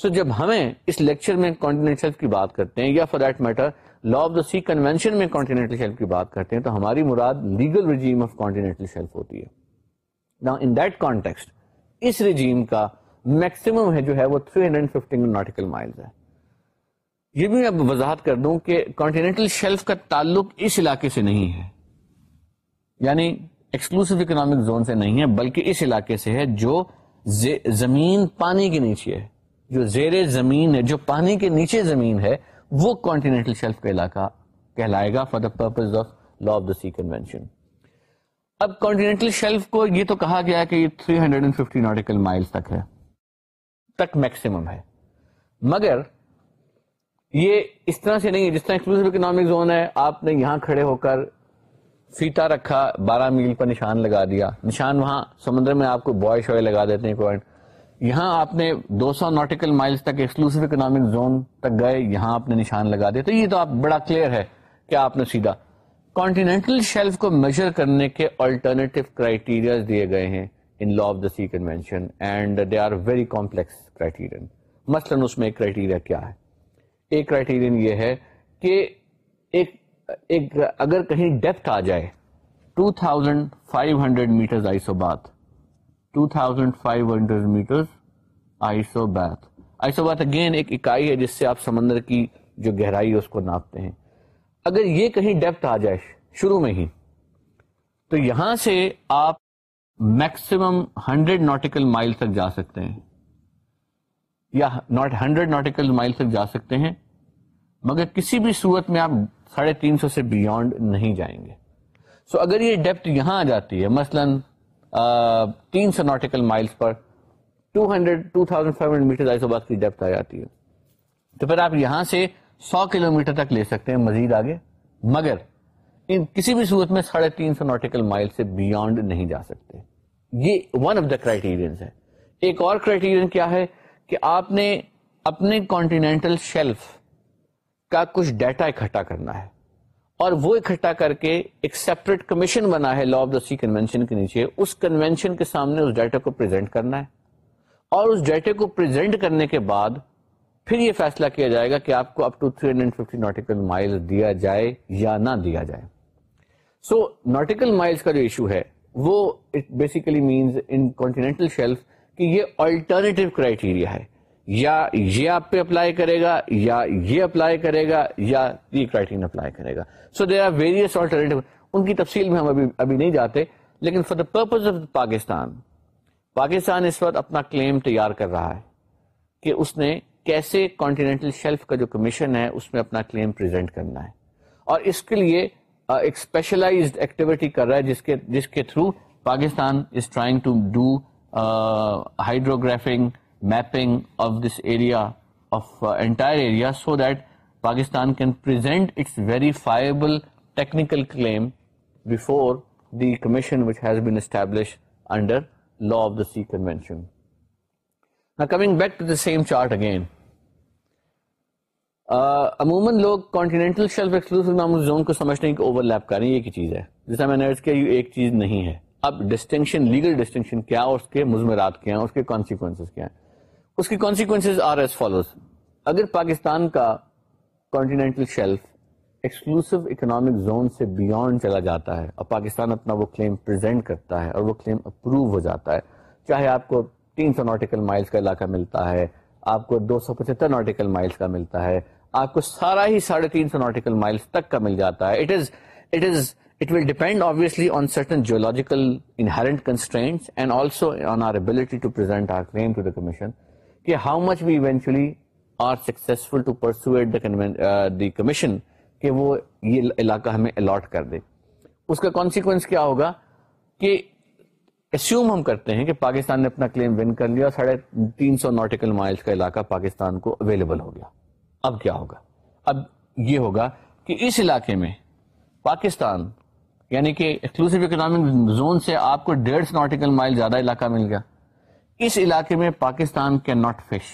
سو so, جب ہمیں اس lecture میں continental shelf کی بات کرتے ہیں یا for that matter law of the sea convention میں کانٹینینٹل شیلف کی بات کرتے ہیں تو ہماری مراد legal regime of continental shelf ہوتی ہے نا ان دیٹ کانٹیکسٹ اس رجیم کا میکسیمم ہے جو ہے وہ 315 نوٹیکل مائلز ہے یہ بھی میں وضاحت کر دوں کہ کانٹینینٹل شیلف کا تعلق اس علاقے سے نہیں ہے یعنی ایکسکلوسو اکنامک زون سے نہیں ہے بلکہ اس علاقے سے ہے جو زمین پانی کے نیچے ہے جو زیر زمین ہے جو پانی کے نیچے زمین ہے وہ کانٹینینٹل شیلف کا علاقہ کہلائے گا for the purpose of law of the sea convention اب کانٹینینٹل شیلف کو یہ تو کہا گیا کہ یہ 350 نوٹیکل مائل تک ہے تک میکسیمم ہے مگر یہ اس طرح سے نہیں ہے جس طرح ایکسکلوسو اکنامک زون ہے آپ نے یہاں کھڑے ہو کر فیتا رکھا بارہ میل پر نشان لگا دیا نشان وہاں سمندر میں آپ کو بوائے شوائے لگا دیتے ہیں پوائنٹ یہاں آپ نے دو سو ناٹیکل مائلس تک ایکسکلوس اکنامک زون تک گئے یہاں آپ نے نشان لگا دیا تو یہ تو آپ بڑا کلیئر ہے کہ آپ نے سیدھا کانٹینٹل شیلف کو میجر کرنے کے آلٹرنیٹو الٹرنیٹ دیے گئے ہیں in law of the sea convention and they are very complex criterion مثلاً اس میں ایک کرائٹیریا کیا ہے ایک کرائیٹیرین یہ ہے کہ ایک ایک اگر کہیں ڈیپتھ آ جائے 2500 thousand five hundred metre isobath 2500 metre isobath isobath again ایک اکائی ہے جس سے آپ سمندر کی جو گہرائی ہے اس کو ناپتے ہیں اگر یہ کہیں ڈیپتھ آ جائے شروع میں ہی تو یہاں سے آپ میکسیمم ہنڈریڈ ناٹیکل مائل تک جا سکتے ہیں یا ناٹ ہنڈریڈ ناٹیکل مائل تک جا سکتے ہیں مگر کسی بھی صورت میں آپ ساڑھے تین سو سے بیونڈ نہیں جائیں گے سو so اگر یہ ڈیپتھ یہاں آ جاتی ہے مثلاً تین سو ناٹیکل مائلس پر two hundred two thousand five hundred metre آئی کی بات کی جاتی ہے تو پھر آپ یہاں سے سو کلو میٹر تک لے سکتے ہیں مزید آگے مگر ان کسی بھی صورت میں ساڑھے تین سو ناٹیکل مائل سے بیانڈ نہیں جا سکتے یہ ون آف دا کرائٹیرینس ہے ایک اور کرائٹیرئن کیا ہے کہ آپ نے اپنے کانٹینٹل شیلف کا کچھ ڈیٹا اکٹھا کرنا ہے اور وہ اکٹھا کر کے ایک سیپریٹ کمیشن بنا ہے لا آف دا سی کنوینشن کے نیچے اس کنوینشن کے سامنے اس ڈیٹا کو پریزنٹ کرنا ہے اور اس ڈیٹا کو پریزنٹ کرنے کے بعد پھر یہ فیصلہ کیا جائے گا کہ آپ کو اپ ٹو مائل دیا جائے یا نہ دیا جائے سو ناٹیکل مائلز کا جو ایشو ہے وہ بیسیکلی مینس ان شیلف کہ یہ آلٹرنیٹو کرائٹیریا ہے یا یہ آپ پہ اپلائی کرے گا یا یہ اپلائی کرے گا یا یہ کرائٹیرین اپلائی کرے گا سو دے آر ویریس ان کی تفصیل میں ہم ابھی ابھی نہیں جاتے لیکن for the purpose of Pakistan Pakistan اس وقت اپنا کلیم تیار کر رہا ہے کہ اس نے کیسے کانٹینٹل شیلف کا جو کمیشن ہے اس میں اپنا کلیم پریزنٹ کرنا ہے اور اس کے لیے ایک اسپیشلائزڈ ایکٹیویٹی کر رہا ہے جس کے جس کے through Pakistan is trying to do hydrographing mapping of this area of entire area so that Pakistan can under law of the coming back to the same chart again عموماً لوگ exclusive نام زون کو سمجھتے ہیں کہ over لیپ کریں یہ چیز ہے جیسا میں نے ایک چیز نہیں ہے اب ڈسٹنکشن لیگل ڈسٹنکشن کیا اور اس کے مضمرات کے ہیں اس کی کانسیکوینس آر ایس فالوز اگر پاکستان کا continental shelf exclusive economic zone سے بیانڈ چلا جاتا ہے اور پاکستان اپنا وہ کلیم پرزینٹ کرتا ہے اور وہ کلیم اپروو ہو جاتا ہے چاہے آپ کو تین سو نوٹیکل مائلس کا علاقہ ملتا ہے آپ کو دو سو پچہتر نوٹیکل مائلس کا ملتا ہے آپ کو سارا ہی ساڑھے تین سو نوٹیکل مائلس تک کا مل جاتا ہے it is it is it will depend obviously on certain geological inherent constraint and also on our ability to present our claim to the commission کہ how much eventually our successful to commission کہ وہ یہ علاقہ ہمیں allot کر دے اس کا consequence کیا ہوگا کہ پاکستان نے اپنا کلیم ون کر لیا ساڑھے تین سو نوٹیکل مائل کا علاقہ پاکستان کو اویلیبل ہو گیا اب کیا ہوگا اب یہ ہوگا کہ اس علاقے میں پاکستان یعنی کہ ایکسکلوسو اکنامک زون سے آپ کو ڈیڑھ سو نوٹیکل مائل زیادہ علاقہ مل گیا اس علاقے میں Pakistan can not fish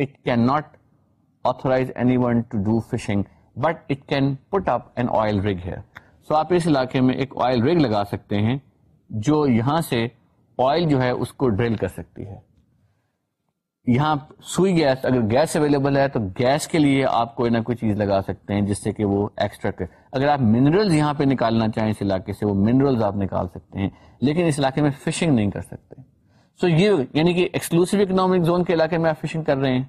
it can not authorise anyone to do fishing but it can put up an oil rig ہے سو آپ اس علاقے میں ایک آئل ریگ لگا سکتے ہیں جو یہاں سے آئل جو ہے اس کو ڈرل کر سکتی ہے یہاں سوئی گیس اگر گیس اویلیبل ہے تو گیس کے لیے آپ کوئی نہ کوئی چیز لگا سکتے ہیں جس سے کہ وہ ایکسٹرا اگر آپ منرلز یہاں پہ نکالنا چاہیں اس علاقے سے وہ منرلز آپ نکال سکتے ہیں لیکن اس علاقے میں فشنگ نہیں کر سکتے سو so یہ یعنی کہ ایکسکلوسو اکنامک زون کے علاقے میں آپ فشنگ کر رہے ہیں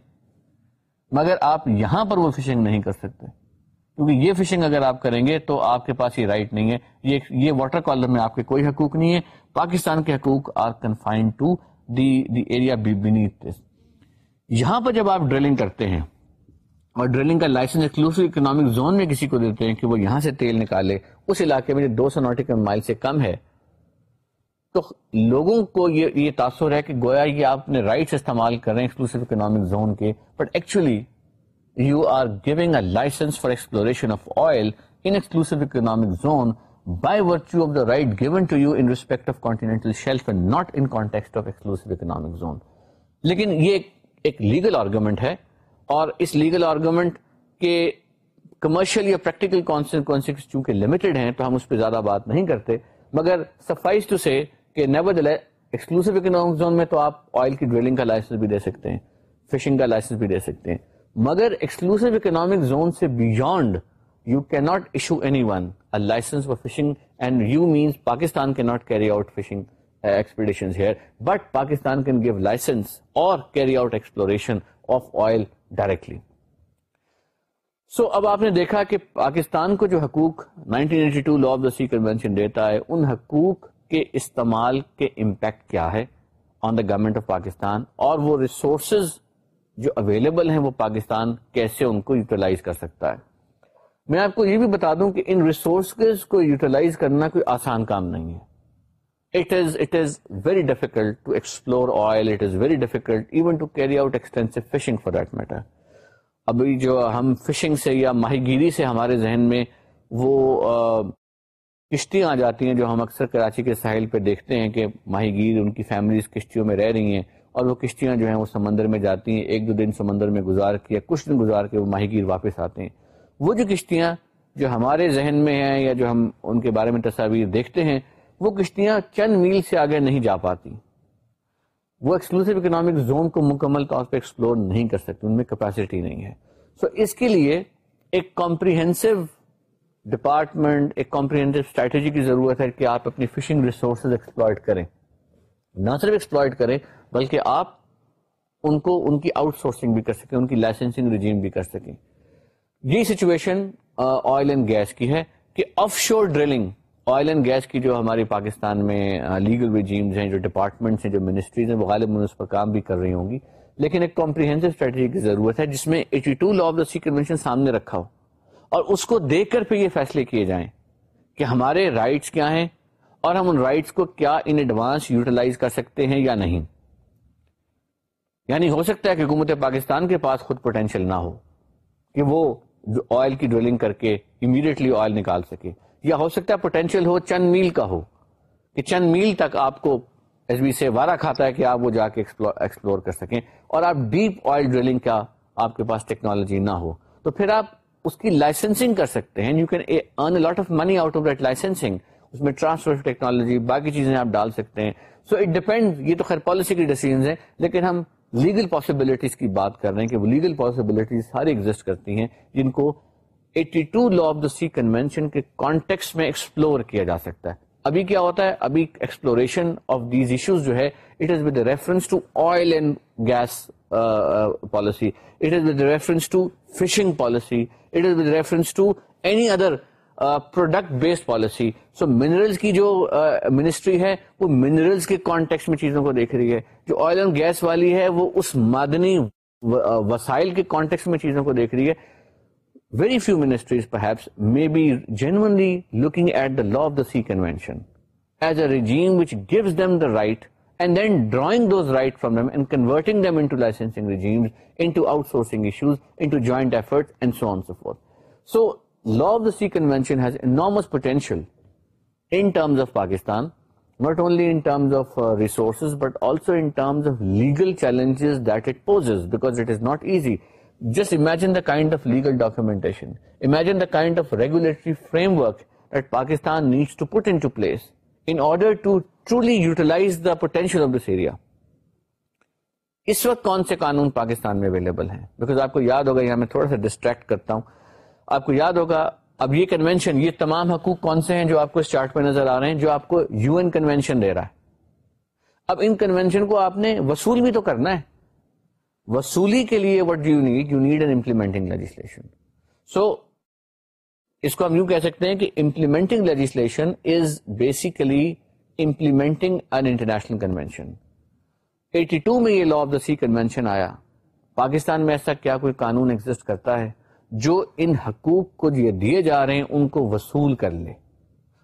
مگر آپ یہاں پر وہ فشنگ نہیں کر سکتے کیونکہ یہ فشنگ اگر آپ کریں گے تو آپ کے پاس یہ رائٹ نہیں ہے یہ یہ واٹر کالر میں آپ کے کوئی حقوق نہیں ہے پاکستان کے حقوق are confined to the confine یہاں پر جب آپ ڈرلنگ کرتے ہیں اور ڈرلنگ کا لائسنس ایکسکلوسو اکنامک زون میں کسی کو دیتے ہیں کہ وہ یہاں سے تیل نکالے اس علاقے میں جو دو سو نوٹیکل مائل سے کم ہے تو لوگوں کو یہ یہ تاثر ہے کہ گویا یہ آپ نے رائٹس استعمال کر رہے ہیں ایکسکلوسو اکنامک زون کے but actually you are giving a licence for exploration of oil in exclusive economic zone by virtue of the right given to you in respect of continental shelf and not in context of exclusive economic zone لیکن یہ ایک legal argument ہے اور اس legal argument کے commercial یا practical چونکہ limited ہیں تو ہم اس پہ زیادہ بات نہیں کرتے مگر سفائز ٹو سے کہ نیور ایکسکلوسو اکنامک زون میں تو آپ آئل کی ڈویلنگ کا لائسنس بھی دے سکتے ہیں فشنگ کا لائسنس بھی دے سکتے ہیں مگر ایکسکلوسو اکنامک زون سے beyond you can not issue anyone licence for fishing and you means Pakistan can not carry out fishing but Pakistan can give licence or carry out exploration of oil directly so اب آپ نے دیکھا کہ پاکستان کو جو حقوق 1982 law of the sea convention دیتا ہے ان حقوق کے استعمال کے امپیکٹ کیا ہے on the government of Pakistan اور وہ ریسورسز جو اویلیبل ہیں وہ پاکستان کیسے ان کو یوٹیلائز کر سکتا ہے میں آپ کو یہ بھی بتا دوں کہ ان ریسورسز کو یوٹیلائز کرنا کوئی آسان کام نہیں ہے it it is is very difficult to explore oil it is very difficult even to carry out extensive fishing for that matter ابھی جو ہم فشنگ سے یا ماہی گیری سے ہمارے ذہن میں وہ کشتیاں آ جاتی ہیں جو ہم اکثر کراچی کے ساحل پہ دیکھتے ہیں کہ ماہی گیر ان کی فیملیز کشتیوں میں رہ رہی ہیں اور وہ کشتیاں جو ہیں وہ سمندر میں جاتی ہیں ایک دو دن سمندر میں گزار کے کچھ دن گزار کے وہ ماہی گیر واپس آتے ہیں وہ جو کشتیاں جو ہمارے ذہن میں ہیں یا جو ہم ان کے بارے میں تصاویر دیکھتے ہیں وہ کشتیاں چند میل سے آگے نہیں جا پاتی وہ ایکسکلوسو اکنامک زون کو مکمل طور پہ ایکسپلور نہیں کر سکتی ان میں کیپیسٹی نہیں ہے سو so اس کے لیے ایک کمپریہنسو ڈپارٹمنٹ ایک کمپریہنسو اسٹریٹجی کی ضرورت ہے کہ آپ اپنی فشنگ ریسورسز ایکسپلائٹ کریں نہ صرف ایکسپلائٹ کریں بلکہ آپ ان کو ان کی آؤٹ سورسنگ بھی کر سکیں ان کی لائسنسنگ رجیم بھی کر سکیں یہ سچویشن آئل اینڈ گیس کی ہے کہ آف شور ڈرلنگ آئل اینڈ گیس کی جو ہماری پاکستان میں لیگل ریجیمز ہیں جو ڈپارٹمنٹس ہیں ہیں جو منسٹریز وہ غالب پر کام بھی کر رہی ہوں گی لیکن ایک اسٹریٹجی کی ضرورت ہے جس میں eighty two law of the sea سامنے رکھا ہو اور اس کو دیکھ کر یہ فیصلے کیے جائیں کہ ہمارے رائٹس کیا ہیں اور ہم ان رائٹس کو کیا ان ایڈوانس یوٹیلائز کر سکتے ہیں یا نہیں یعنی ہو سکتا ہے کہ حکومت پاکستان کے پاس خود پوٹینشیل نہ ہو کہ وہ آئل کی ڈرلنگ کر کے امیڈیٹلی آئل نکال سکے یا ہو سکتا ہے پوٹینشیل ہو چند میل کا ہو کہ چند میل تک آپ کو ایس بی سے وارہ کھاتا ہے کہ آپ وہ جا کے ایکسپلور کر سکیں اور آپ ڈیپ آئل ڈرلنگ کا آپ کے پاس ٹیکنالوجی نہ ہو تو پھر آپ اس کی لائسنسنگ کر سکتے ہیں you can earn lot of of money out that licensing اس میں ٹرانسفر ٹیکنالوجی باقی چیزیں آپ ڈال سکتے ہیں سو اٹ ڈیپینڈ یہ تو خیر پالیسی کی ڈیسیزنز ہیں لیکن ہم لیگل پاسبلٹیز کی بات کر رہے ہیں کہ وہ لیگل پاسبلٹیز ساری ایگزٹ کرتی ہیں جن کو ایٹی کنونشن کے کانٹیکس میں ایکسپلور کیا جا سکتا ہے ابھی کیا ہوتا ہے ابھی ایکسپلوریشن آف دیز ایشوز جو ہے it it it is is is with with with reference reference reference to to to oil and gas policy policy fishing any other product based policy so minerals کی جو ministry uh, ہے وہ minerals کے context میں چیزوں کو دیکھ رہی ہے جو آئل اینڈ گیس والی ہے وہ اس معدنی uh, وسائل کے کانٹیکس میں چیزوں کو دیکھ رہی ہے very few ministry looking at the law of the sea convention right and then drawing those right from them and converting so law of the sea convention's potential of Pakistan not only's but also's legal challenges because not easy just imagine the kind of legal documentation imagine the kind of regulatory framework that pakistan needs to put into place in order to truly utilize the potential of this area اس وقت کون سے قانون پاکستان میں available ہیں because آپ کو یاد ہوگا یا میں تھوڑا سا ڈسٹریکٹ کرتا ہوں آپ کو یاد ہوگا اب یہ کنونشن یہ تمام حقوق کون سے ہیں جو آپ کو اس چارٹ پہ نظر آ رہے ہیں جو آپ کو یو این کنونشن دے رہا ہے اب ان کنونشن کو آپ نے وصول بھی تو کرنا ہے وصولی کے لیے what do you need you need an implementing legislation so اس کو ہم یوں کہہ سکتے ہیں کہ implementing legislation is basically implementing an international convention 82 میں یہ لا آف دا سی کنوینشن آیا پاکستان میں ایسا کیا کوئی قانون ایگزٹ کرتا ہے جو ان حقوق کو یہ دیے جا رہے ہیں ان کو وصول کر لے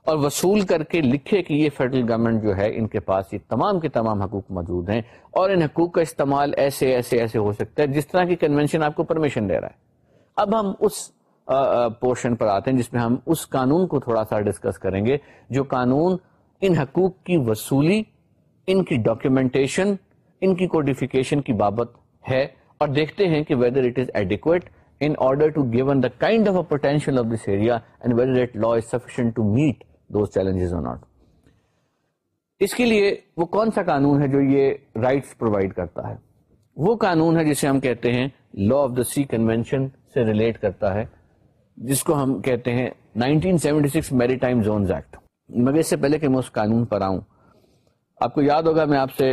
اور وصول کر کے لکھے کہ یہ فیڈرل گورنمنٹ جو ہے ان کے پاس یہ تمام کے تمام حقوق موجود ہیں اور ان حقوق کا استعمال ایسے ایسے ایسے ہو سکتا ہے جس طرح کی کنونشن آپ کو پرمیشن دے رہا ہے اب ہم اس پورشن پر آتے ہیں جس میں ہم اس قانون کو تھوڑا سا ڈسکس کریں گے جو قانون ان حقوق کی وصولی ان کی ڈاکیومنٹیشن ان کی کوڈیفیکیشن کی بابت ہے اور دیکھتے ہیں کہ whether it is adequate in order to given the kind of a potential of this area and whether it law is to meet those challenges or not اس کے لیے وہ کون سا قانون ہے جو یہ رائٹس پرووائڈ کرتا ہے وہ قانون ہے جسے ہم کہتے ہیں law of the sea convention سے ریلیٹ کرتا ہے جس کو ہم کہتے ہیں 1976 میری ٹائم ایکٹ مگر اس سے پہلے کہ میں اس قانون پر آؤں آپ کو یاد ہوگا میں آپ سے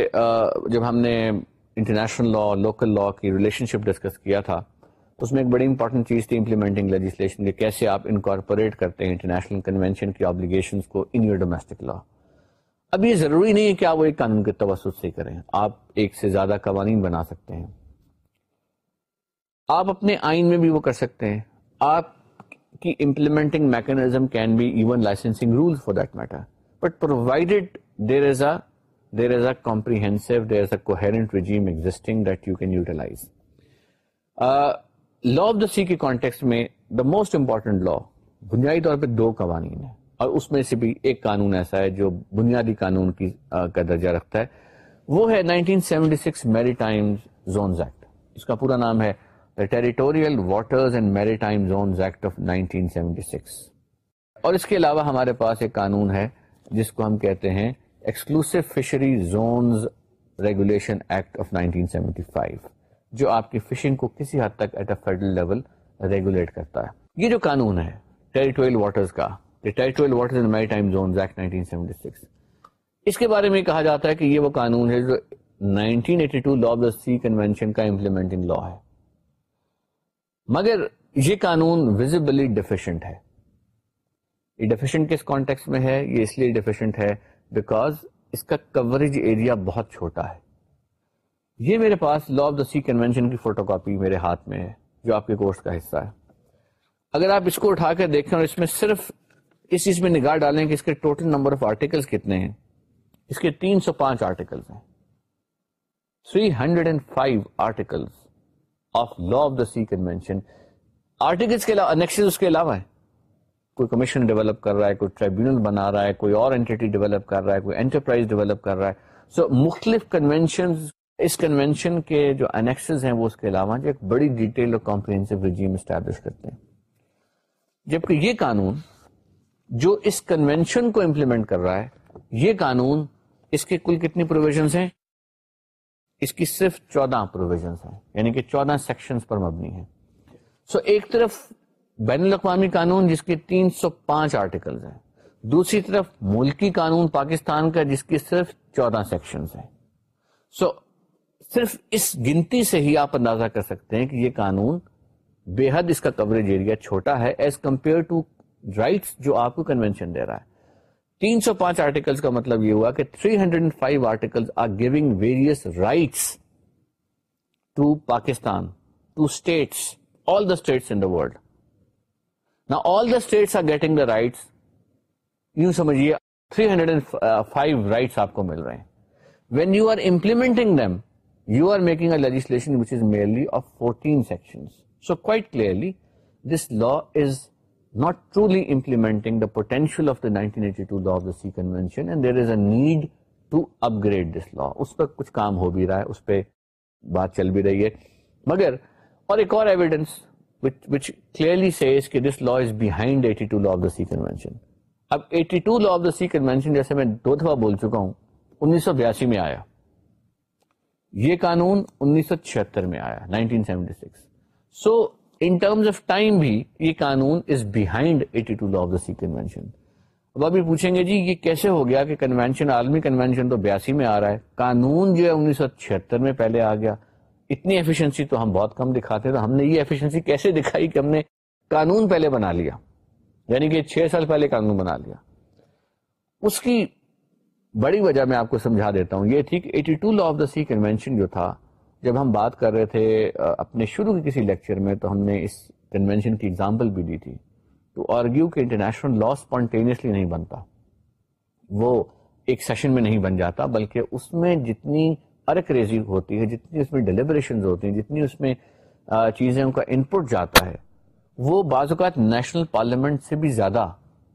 جب ہم نے انٹرنیشنل لا لوکل لا کی ریلیشن شپ ڈسکس کیا تھا اس میں ایک بڑی امپورٹنٹ چیز تھی امپلیمنٹنگ لیجسلیشن کے کیسے آپ انکارپوریٹ کرتے ہیں انٹرنیشنل کنونشن کی آبلیگیشن کو ان یور ڈومیسٹک لا اب یہ ضروری نہیں ہے کہ آپ وہ ایک قانون کے توسط سے کریں آپ ایک سے زیادہ قوانین بنا سکتے ہیں آپ اپنے آئین میں بھی وہ کر سکتے ہیں آپ کی implementing mechanism can be even licensing rule for that matter but provided there is a there is a comprehensive there is a coherent regime existing that you can utilise law of the sea کے context میں the most important law بنیادی طور پہ دو قوانین ہیں اور اس میں سے بھی ایک قانون ایسا ہے جو بنیادی قانون کی کا درجہ رکھتا ہے وہ ہے 1976 نائنٹین سکس میری زون کا پورا نام ہے اور اس کے علاوہ ہمارے پاس ایک قانون ہے جس کو ہم کہتے ہیں exclusive fishery zones regulation act of 1975 جو آپ کی فشنگ کو کسی حد تک at a federal level regulate کرتا ہے یہ جو قانون ہے ٹیریٹوریل واٹرز کا territorial waters and maritime zone act 1976 اس کے بارے میں کہا جاتا ہے کہ یہ وہ قانون ہے جو 1982 law of the sea convention کا امپلیمنٹنگ لا ہے مگر یہ قانون ویزیبلی ڈیفیشنٹ ہے یہ ڈیفیشنٹ کس کانٹیکس میں ہے یہ اس لیے ڈیفیشنٹ ہے بیکاز اس کا کوریج ایریا بہت چھوٹا ہے یہ میرے پاس law of the sea convention کی فوٹو کاپی میرے ہاتھ میں ہے جو آپ کے کورس کا حصہ ہے اگر آپ اس کو اٹھا کر دیکھیں اور اس میں صرف اس چیز میں نگاہ ڈالیں کہ اس کے ٹوٹل نمبر آف آرٹیکل کتنے ہیں اس کے تین سو پانچ آرٹیکلس ہیں three hundred and five article of law of the sea convention article کے علاوہ اس کے علاوہ کوئی کمیشن ڈیولپ کر رہا ہے کوئی ٹریبیونل بنا رہا ہے کوئی اور ڈیولپ ڈیولپ کر کر رہا رہا ہے ہے کوئی انٹرپرائز سو so, مختلف اس کنونشن کے جو انیکسز ہیں وہ اس کے علاوہ جو ایک بڑی ڈیٹیل اور کمپریہنسو رجیم اسٹیبلش کرتے ہیں جبکہ یہ قانون جو اس کنونشن کو امپلیمنٹ کر رہا ہے یہ قانون اس کے کل کتنی پروویژنس ہیں اس کی صرف چودہ پروویژنس ہیں یعنی کہ چودہ سیکشنز پر مبنی ہیں سو so ایک طرف بین الاقوامی قانون جس کے تین سو پانچ آرٹیکلز ہیں دوسری طرف ملکی قانون پاکستان کا جس کی صرف چودہ سیکشنز ہیں سو so صرف اس گنتی سے ہی آپ اندازہ کر سکتے ہیں کہ یہ قانون بے حد اس کا کوریج ایریا چھوٹا ہے ایز کمپیئر ٹو رائٹس جو آپ کو کنوینشن دے رہا ہے تین سو پانچ آرٹیکلس کا مطلب یہ ہوا کہ three hundred and five article are giving various rights to Pakistan to states all the states in the world نہ all the states are getting the rights یوں سمجھیے three hundred and five rights آپ کو مل رہے ہیں when you are implementing them us legislation کچھ کام ہو بھی رہا ہے اس پہ بات چل بھی رہی ہے مگر اور ایک اور ایویڈینس کہ اب سیونٹی سیون جیسے میں دو دفعہ بول چکا ہوں سو بیاسی میں آیا یہ قانون انیس سو چھتر میں آیا so in terms of time بھی یہ قانون is behind eighty two law of the sea convention اب ابھی پوچھیں گے جی یہ کیسے ہو گیا کہ کنوینشن عالمی کنوینشن تو بیاسی میں آ رہا ہے قانون جو ہے انیس سو چھتر میں پہلے آ گیا اتنی ایفیشنسی تو ہم بہت کم دکھاتے تو ہم نے یہ ایفیشنسی کیسے دکھائی کہ ہم نے قانون پہلے بنا لیا یعنی کہ چھ سال پہلے قانون بنا لیا اس کی بڑی وجہ میں آپ کو سمجھا دیتا ہوں یہ تھی کہ eighty two law of the sea convention جو تھا جب ہم بات کر رہے تھے اپنے شروع کے کسی لیکچر میں تو ہم نے اس کنوینشن کی ایگزامپل بھی دی تھی تو آرگیو کہ انٹرنیشنل لا اسپونٹینیسلی نہیں بنتا وہ ایک سیشن میں نہیں بن جاتا بلکہ اس میں جتنی ارک ریزی ہوتی ہے جتنی اس میں ڈیلیبریشنز ہوتی ہیں جتنی اس میں چیزیں ان کا انپٹ جاتا ہے وہ بعض اوقات نیشنل پارلیمنٹ سے بھی زیادہ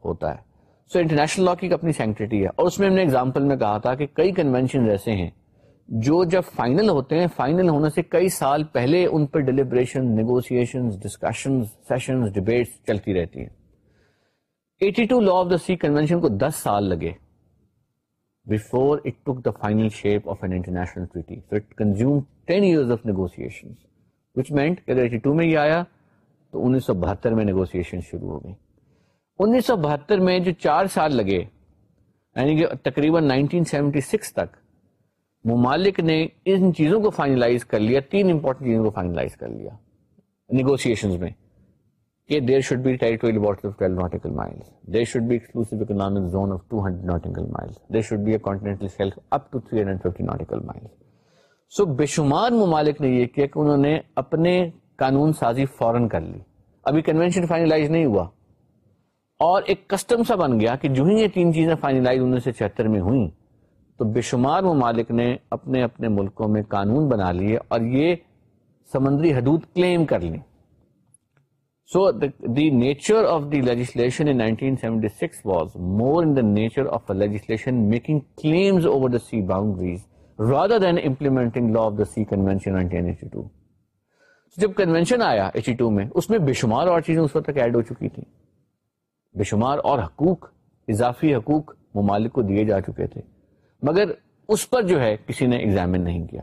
ہوتا ہے سو انٹرنیشنل لا کی اپنی سینکٹریٹی ہے اور اس میں ہم نے ایگزامپل میں کہا تھا کہ کئی کنوینشن ایسے ہیں جو جب فائنل ہوتے ہیں فائنل ہونے سے کئی سال پہلے ان پر ڈیلیبریشن نیگوسن ڈسکشن ڈبیٹس چلتی رہتی ہیں eighty two law of the sea convention کو دس سال لگے before it took the final shape of an international it consume of which meant اگر میں یہ آیا تو انیس سو بہتر میں نیگوسن شروع ہو گئی انیس سو بہتر میں جو چار سال لگے یعنی کہ تقریباً تک ممالک نے ان چیزوں کو فائنلائز کر لیا تین امپورٹنٹ چیزوں کو فائنلائز کر لیا نیگوسن میں کہ there should be nautical so بے شمار ممالک نے یہ کیا کہ انہوں نے اپنے قانون سازی فوراً کر لی ابھی کنوینشن فائنلائز نہیں ہوا اور ایک کسٹم سا بن گیا کہ جو ہی یہ تین چیزیں فائنلائز انیس سو چھہتر میں ہوئیں تو بے شمار ممالک نے اپنے اپنے ملکوں میں قانون بنا لیے اور یہ سمندری حدود کلیم کر لیں so the nature of the legislation in 1976 was more in the nature of a legislation making claims over the sea boundaries rather than implementing law of the sea convention جب کنونشن آیا eighty two میں اس میں بے شمار اور چیزیں اس وقت تک ایڈ ہو چکی تھیں بے شمار اور حقوق اضافی حقوق ممالک کو دیے جا چکے تھے مگر اس پر جو ہے کسی نے ایگزامن نہیں کیا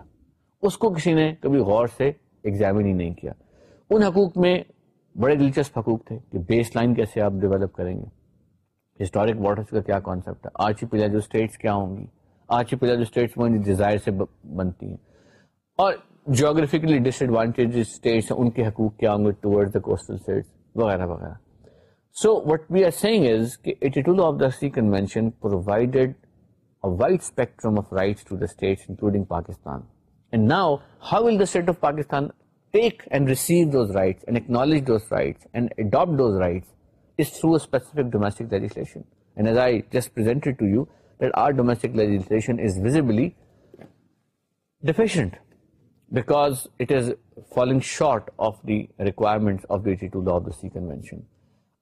اس کو کسی نے کبھی غور سے ایگزامن ہی نہیں کیا ان حقوق میں بڑے دلچسپ حقوق تھے کہ بیس لائن کیسے آپ ڈیولپ کریں گے ہسٹورک واٹرس کا کیا کانسیپٹ ہے آرچی پلا جو اسٹیٹس کیا ہوں گی آرچی پلا جو اسٹیٹس ڈیزائر سے بنتی ہیں اور جیوگرافکلی ڈس ایڈوانٹیج اسٹیٹس ان کے حقوق کیا ہوں گے ٹوڈز دا کوسٹل اسٹیٹس وغیرہ وغیرہ so what be org is اٹو of the سیشنسٹکشن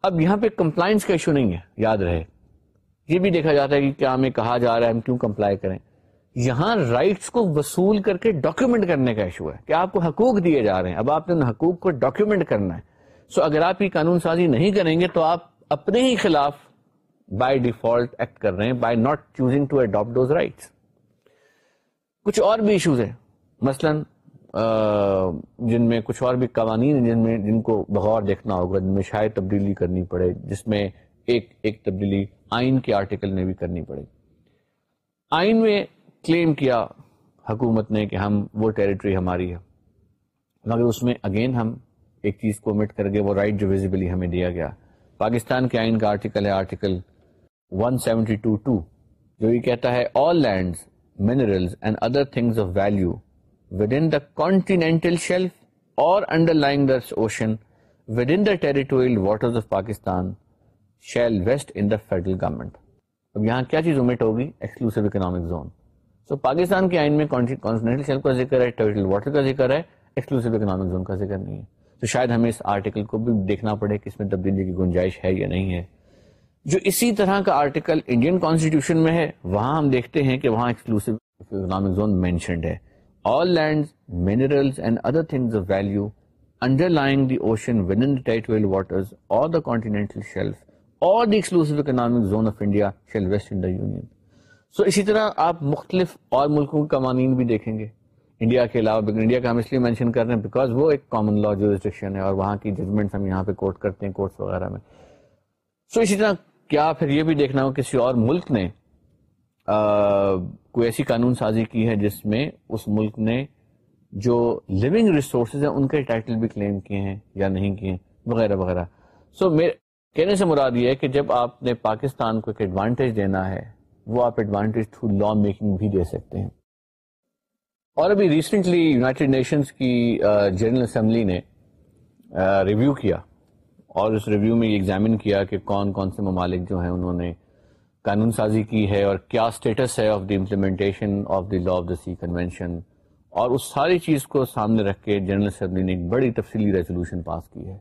اب یہاں پہ کمپلائنس کا ایشو نہیں ہے یاد رہے یہ بھی دیکھا جاتا ہے کہ کیا ہمیں کہا جا رہا ہے ہم کیوں کمپلائی کریں یہاں رائٹس کو وصول کر کے ڈاکیومنٹ کرنے کا ایشو ہے کہ آپ کو حقوق دیے جا رہے ہیں اب آپ نے حقوق کو ڈاکیومنٹ کرنا ہے سو so اگر آپ یہ قانون سازی نہیں کریں گے تو آپ اپنے ہی خلاف بائی ڈیفالٹ ایکٹ کر رہے ہیں by not choosing to adopt those rights کچھ اور بھی ایشوز ہیں مثلاً جن میں کچھ اور بھی قوانین ہیں جن میں جن کو بغور دیکھنا ہوگا جن میں شاید تبدیلی کرنی پڑے جس میں ایک ایک تبدیلی آئین کے آرٹیکل نے بھی کرنی پڑے آئین میں کلیم کیا حکومت نے کہ ہم وہ ٹیریٹری ہماری ہے مگر اس میں اگین ہم ایک چیز کو امٹ کر کے وہ رائٹ جو ویزیبلی ہمیں دیا گیا پاکستان کے آئین کا آرٹیکل ہے آرٹیکل 172.2 جو یہ کہتا ہے all land minerals and other things of value waters of Pakistan کے ذکر ہے ذکر نہیں ہے تو شاید ہمیں آرٹیکل کو بھی دیکھنا پڑے تبدیلی کی گنجائش ہے یا نہیں ہے جو اسی طرح کا آرٹیکل انڈین کانسٹیٹیوشن میں ہے وہاں ہم دیکھتے ہیں کہ وہاں ایکسکلوسو اکنامک زون مینشنڈ ہے all lands, minerals and other things of of value underlying the the the the the ocean within territorial waters or or continental shelf exclusive economic zone India shall rest in union. So آپ مختلف اور ملکوں کے قوانین بھی دیکھیں گے India کے علاوہ انڈیا کا ہم اس لیے مینشن کر رہے ہیں بیکاز وہ ایک کامن لا جو ہے اور وہاں کی ججمنٹس ہم یہاں پہ کوٹ کرتے ہیں کورٹس وغیرہ میں سو اسی طرح کیا پھر یہ بھی دیکھنا ہو کسی اور ملک نے کوئی ایسی قانون سازی کی ہے جس میں اس ملک نے جو لیونگ ریسورسز ہیں ان کے ٹائٹل بھی کلیم کیے ہیں یا نہیں کیے ہیں وغیرہ وغیرہ سو so, کہنے سے مراد یہ ہے کہ جب آپ نے پاکستان کو ایک ایڈوانٹیج دینا ہے وہ آپ ایڈوانٹیج تھرو لا میکنگ بھی دے سکتے ہیں اور ابھی ریسنٹلی یونائٹڈ نیشنز کی جنرل اسمبلی نے ریویو کیا اور اس ریویو میں یہ ایگزامن کیا کہ کون کون سے ممالک جو ہیں انہوں نے قانون سازی کی ہے اور کیا اسٹیٹس ہے of the implementation of the law of the sea convention اور اس ساری چیز کو سامنے رکھ کے جنرل اسمبلی نے ایک بڑی تفصیلی ریزولوشن پاس کی ہے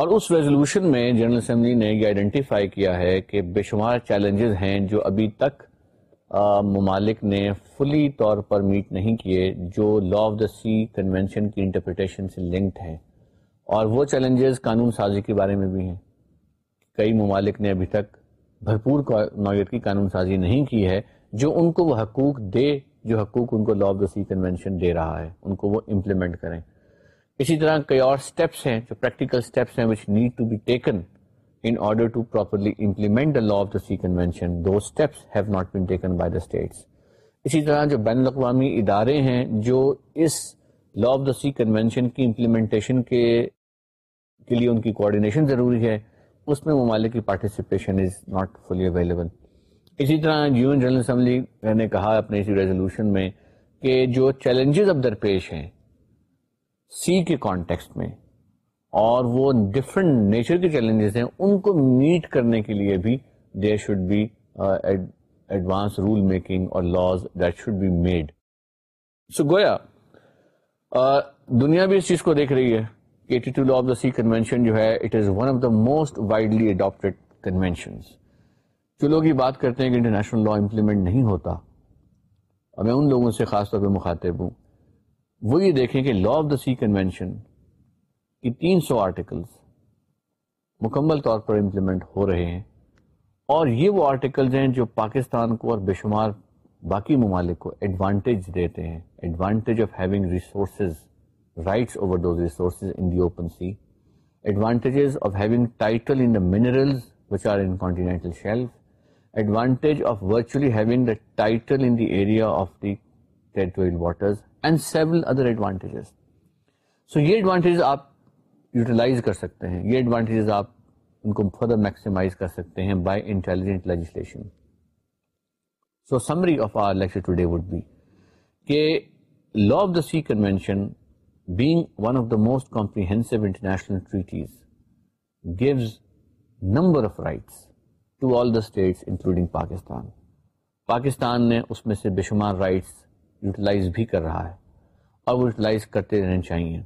اور اس ریزولوشن میں جنرل اسمبلی نے یہ آئیڈینٹیفائی کیا ہے کہ بے شمار چیلنجز ہیں جو ابھی تک ممالک نے فلی طور پر میٹ نہیں کیے جو law of the sea convention کی انٹرپریٹیشن سے لنکڈ ہیں اور وہ چیلنجز قانون سازی کے بارے میں بھی ہیں کئی ممالک نے ابھی تک بھرپور نوعیت کی قانون سازی نہیں کی ہے جو ان کو وہ حقوق دے جو حقوق ان کو لا آف دا سی کنوینشن دے رہا ہے ان کو وہ امپلیمنٹ کریں اسی طرح کئی اور ہیں جو پریکٹیکل ہیں which need to be taken properly implement of the states اسی طرح جو بین الاقوامی ادارے ہیں جو اس law of the sea convention کی امپلیمنٹیشن کے لیے ان کی کوآڈینیشن ضروری ہے اس میں ممالک کی participation is not fully available اسی طرح یو جنرل اسمبلی نے کہا اپنے اسی ریزولوشن میں کہ جو چیلنجز اب درپیش ہیں سی کے کانٹیکسٹ میں اور وہ ڈفرینٹ نیچر کے چیلنجز ہیں ان کو میٹ کرنے کے لیے بھی should be advance rule making اور laws that should be made so گویا دنیا بھی اس چیز کو دیکھ رہی ہے سیونشن جو ہے موسٹ وائڈلیڈ جو لوگ یہ بات کرتے ہیں کہ انٹرنیشنل لا امپلیمنٹ نہیں ہوتا اور میں ان لوگوں سے خاص طور پہ مخاطب ہوں وہ یہ دیکھیں کہ law of the sea convention کی تین سو آرٹیکلس مکمل طور پر امپلیمنٹ ہو رہے ہیں اور یہ وہ آرٹیکلز ہیں جو پاکستان کو اور بے شمار باقی ممالک کو ایڈوانٹیج دیتے ہیں advantage of having resources so یہ ایڈوانٹیجز آپ یوٹیلائز کر سکتے ہیں یہ ایڈوانٹیجز آپ ان کو میکسیمائز کر سکتے ہیں by intelligent legislation so summary of our lecture law the sea convention being one of of the most comprehensive international treaties, gives number rights to all the states including Pakistan. Pakistan نے اس میں سے بے شمار کر رہا ہے اور وہ یوٹیلائز کرتے رہنے چاہیے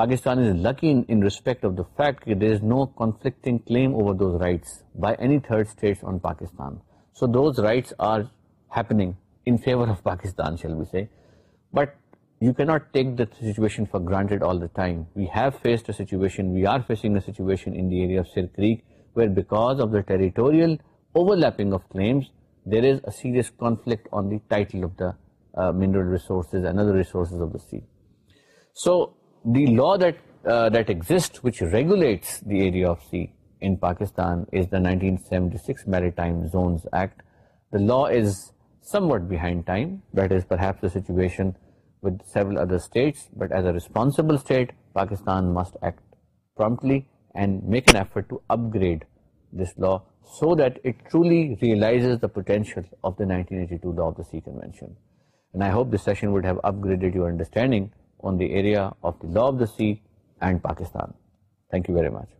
Pakistan is lucky in respect of the fact no conflicting on Pakistan so those rights but you کی not take this for granted regulates with seven other states but as a state Pakistan must act per law so that utterly realise hope session would've upped your understanding on the area of the law of the sea and Pakistan thank you very much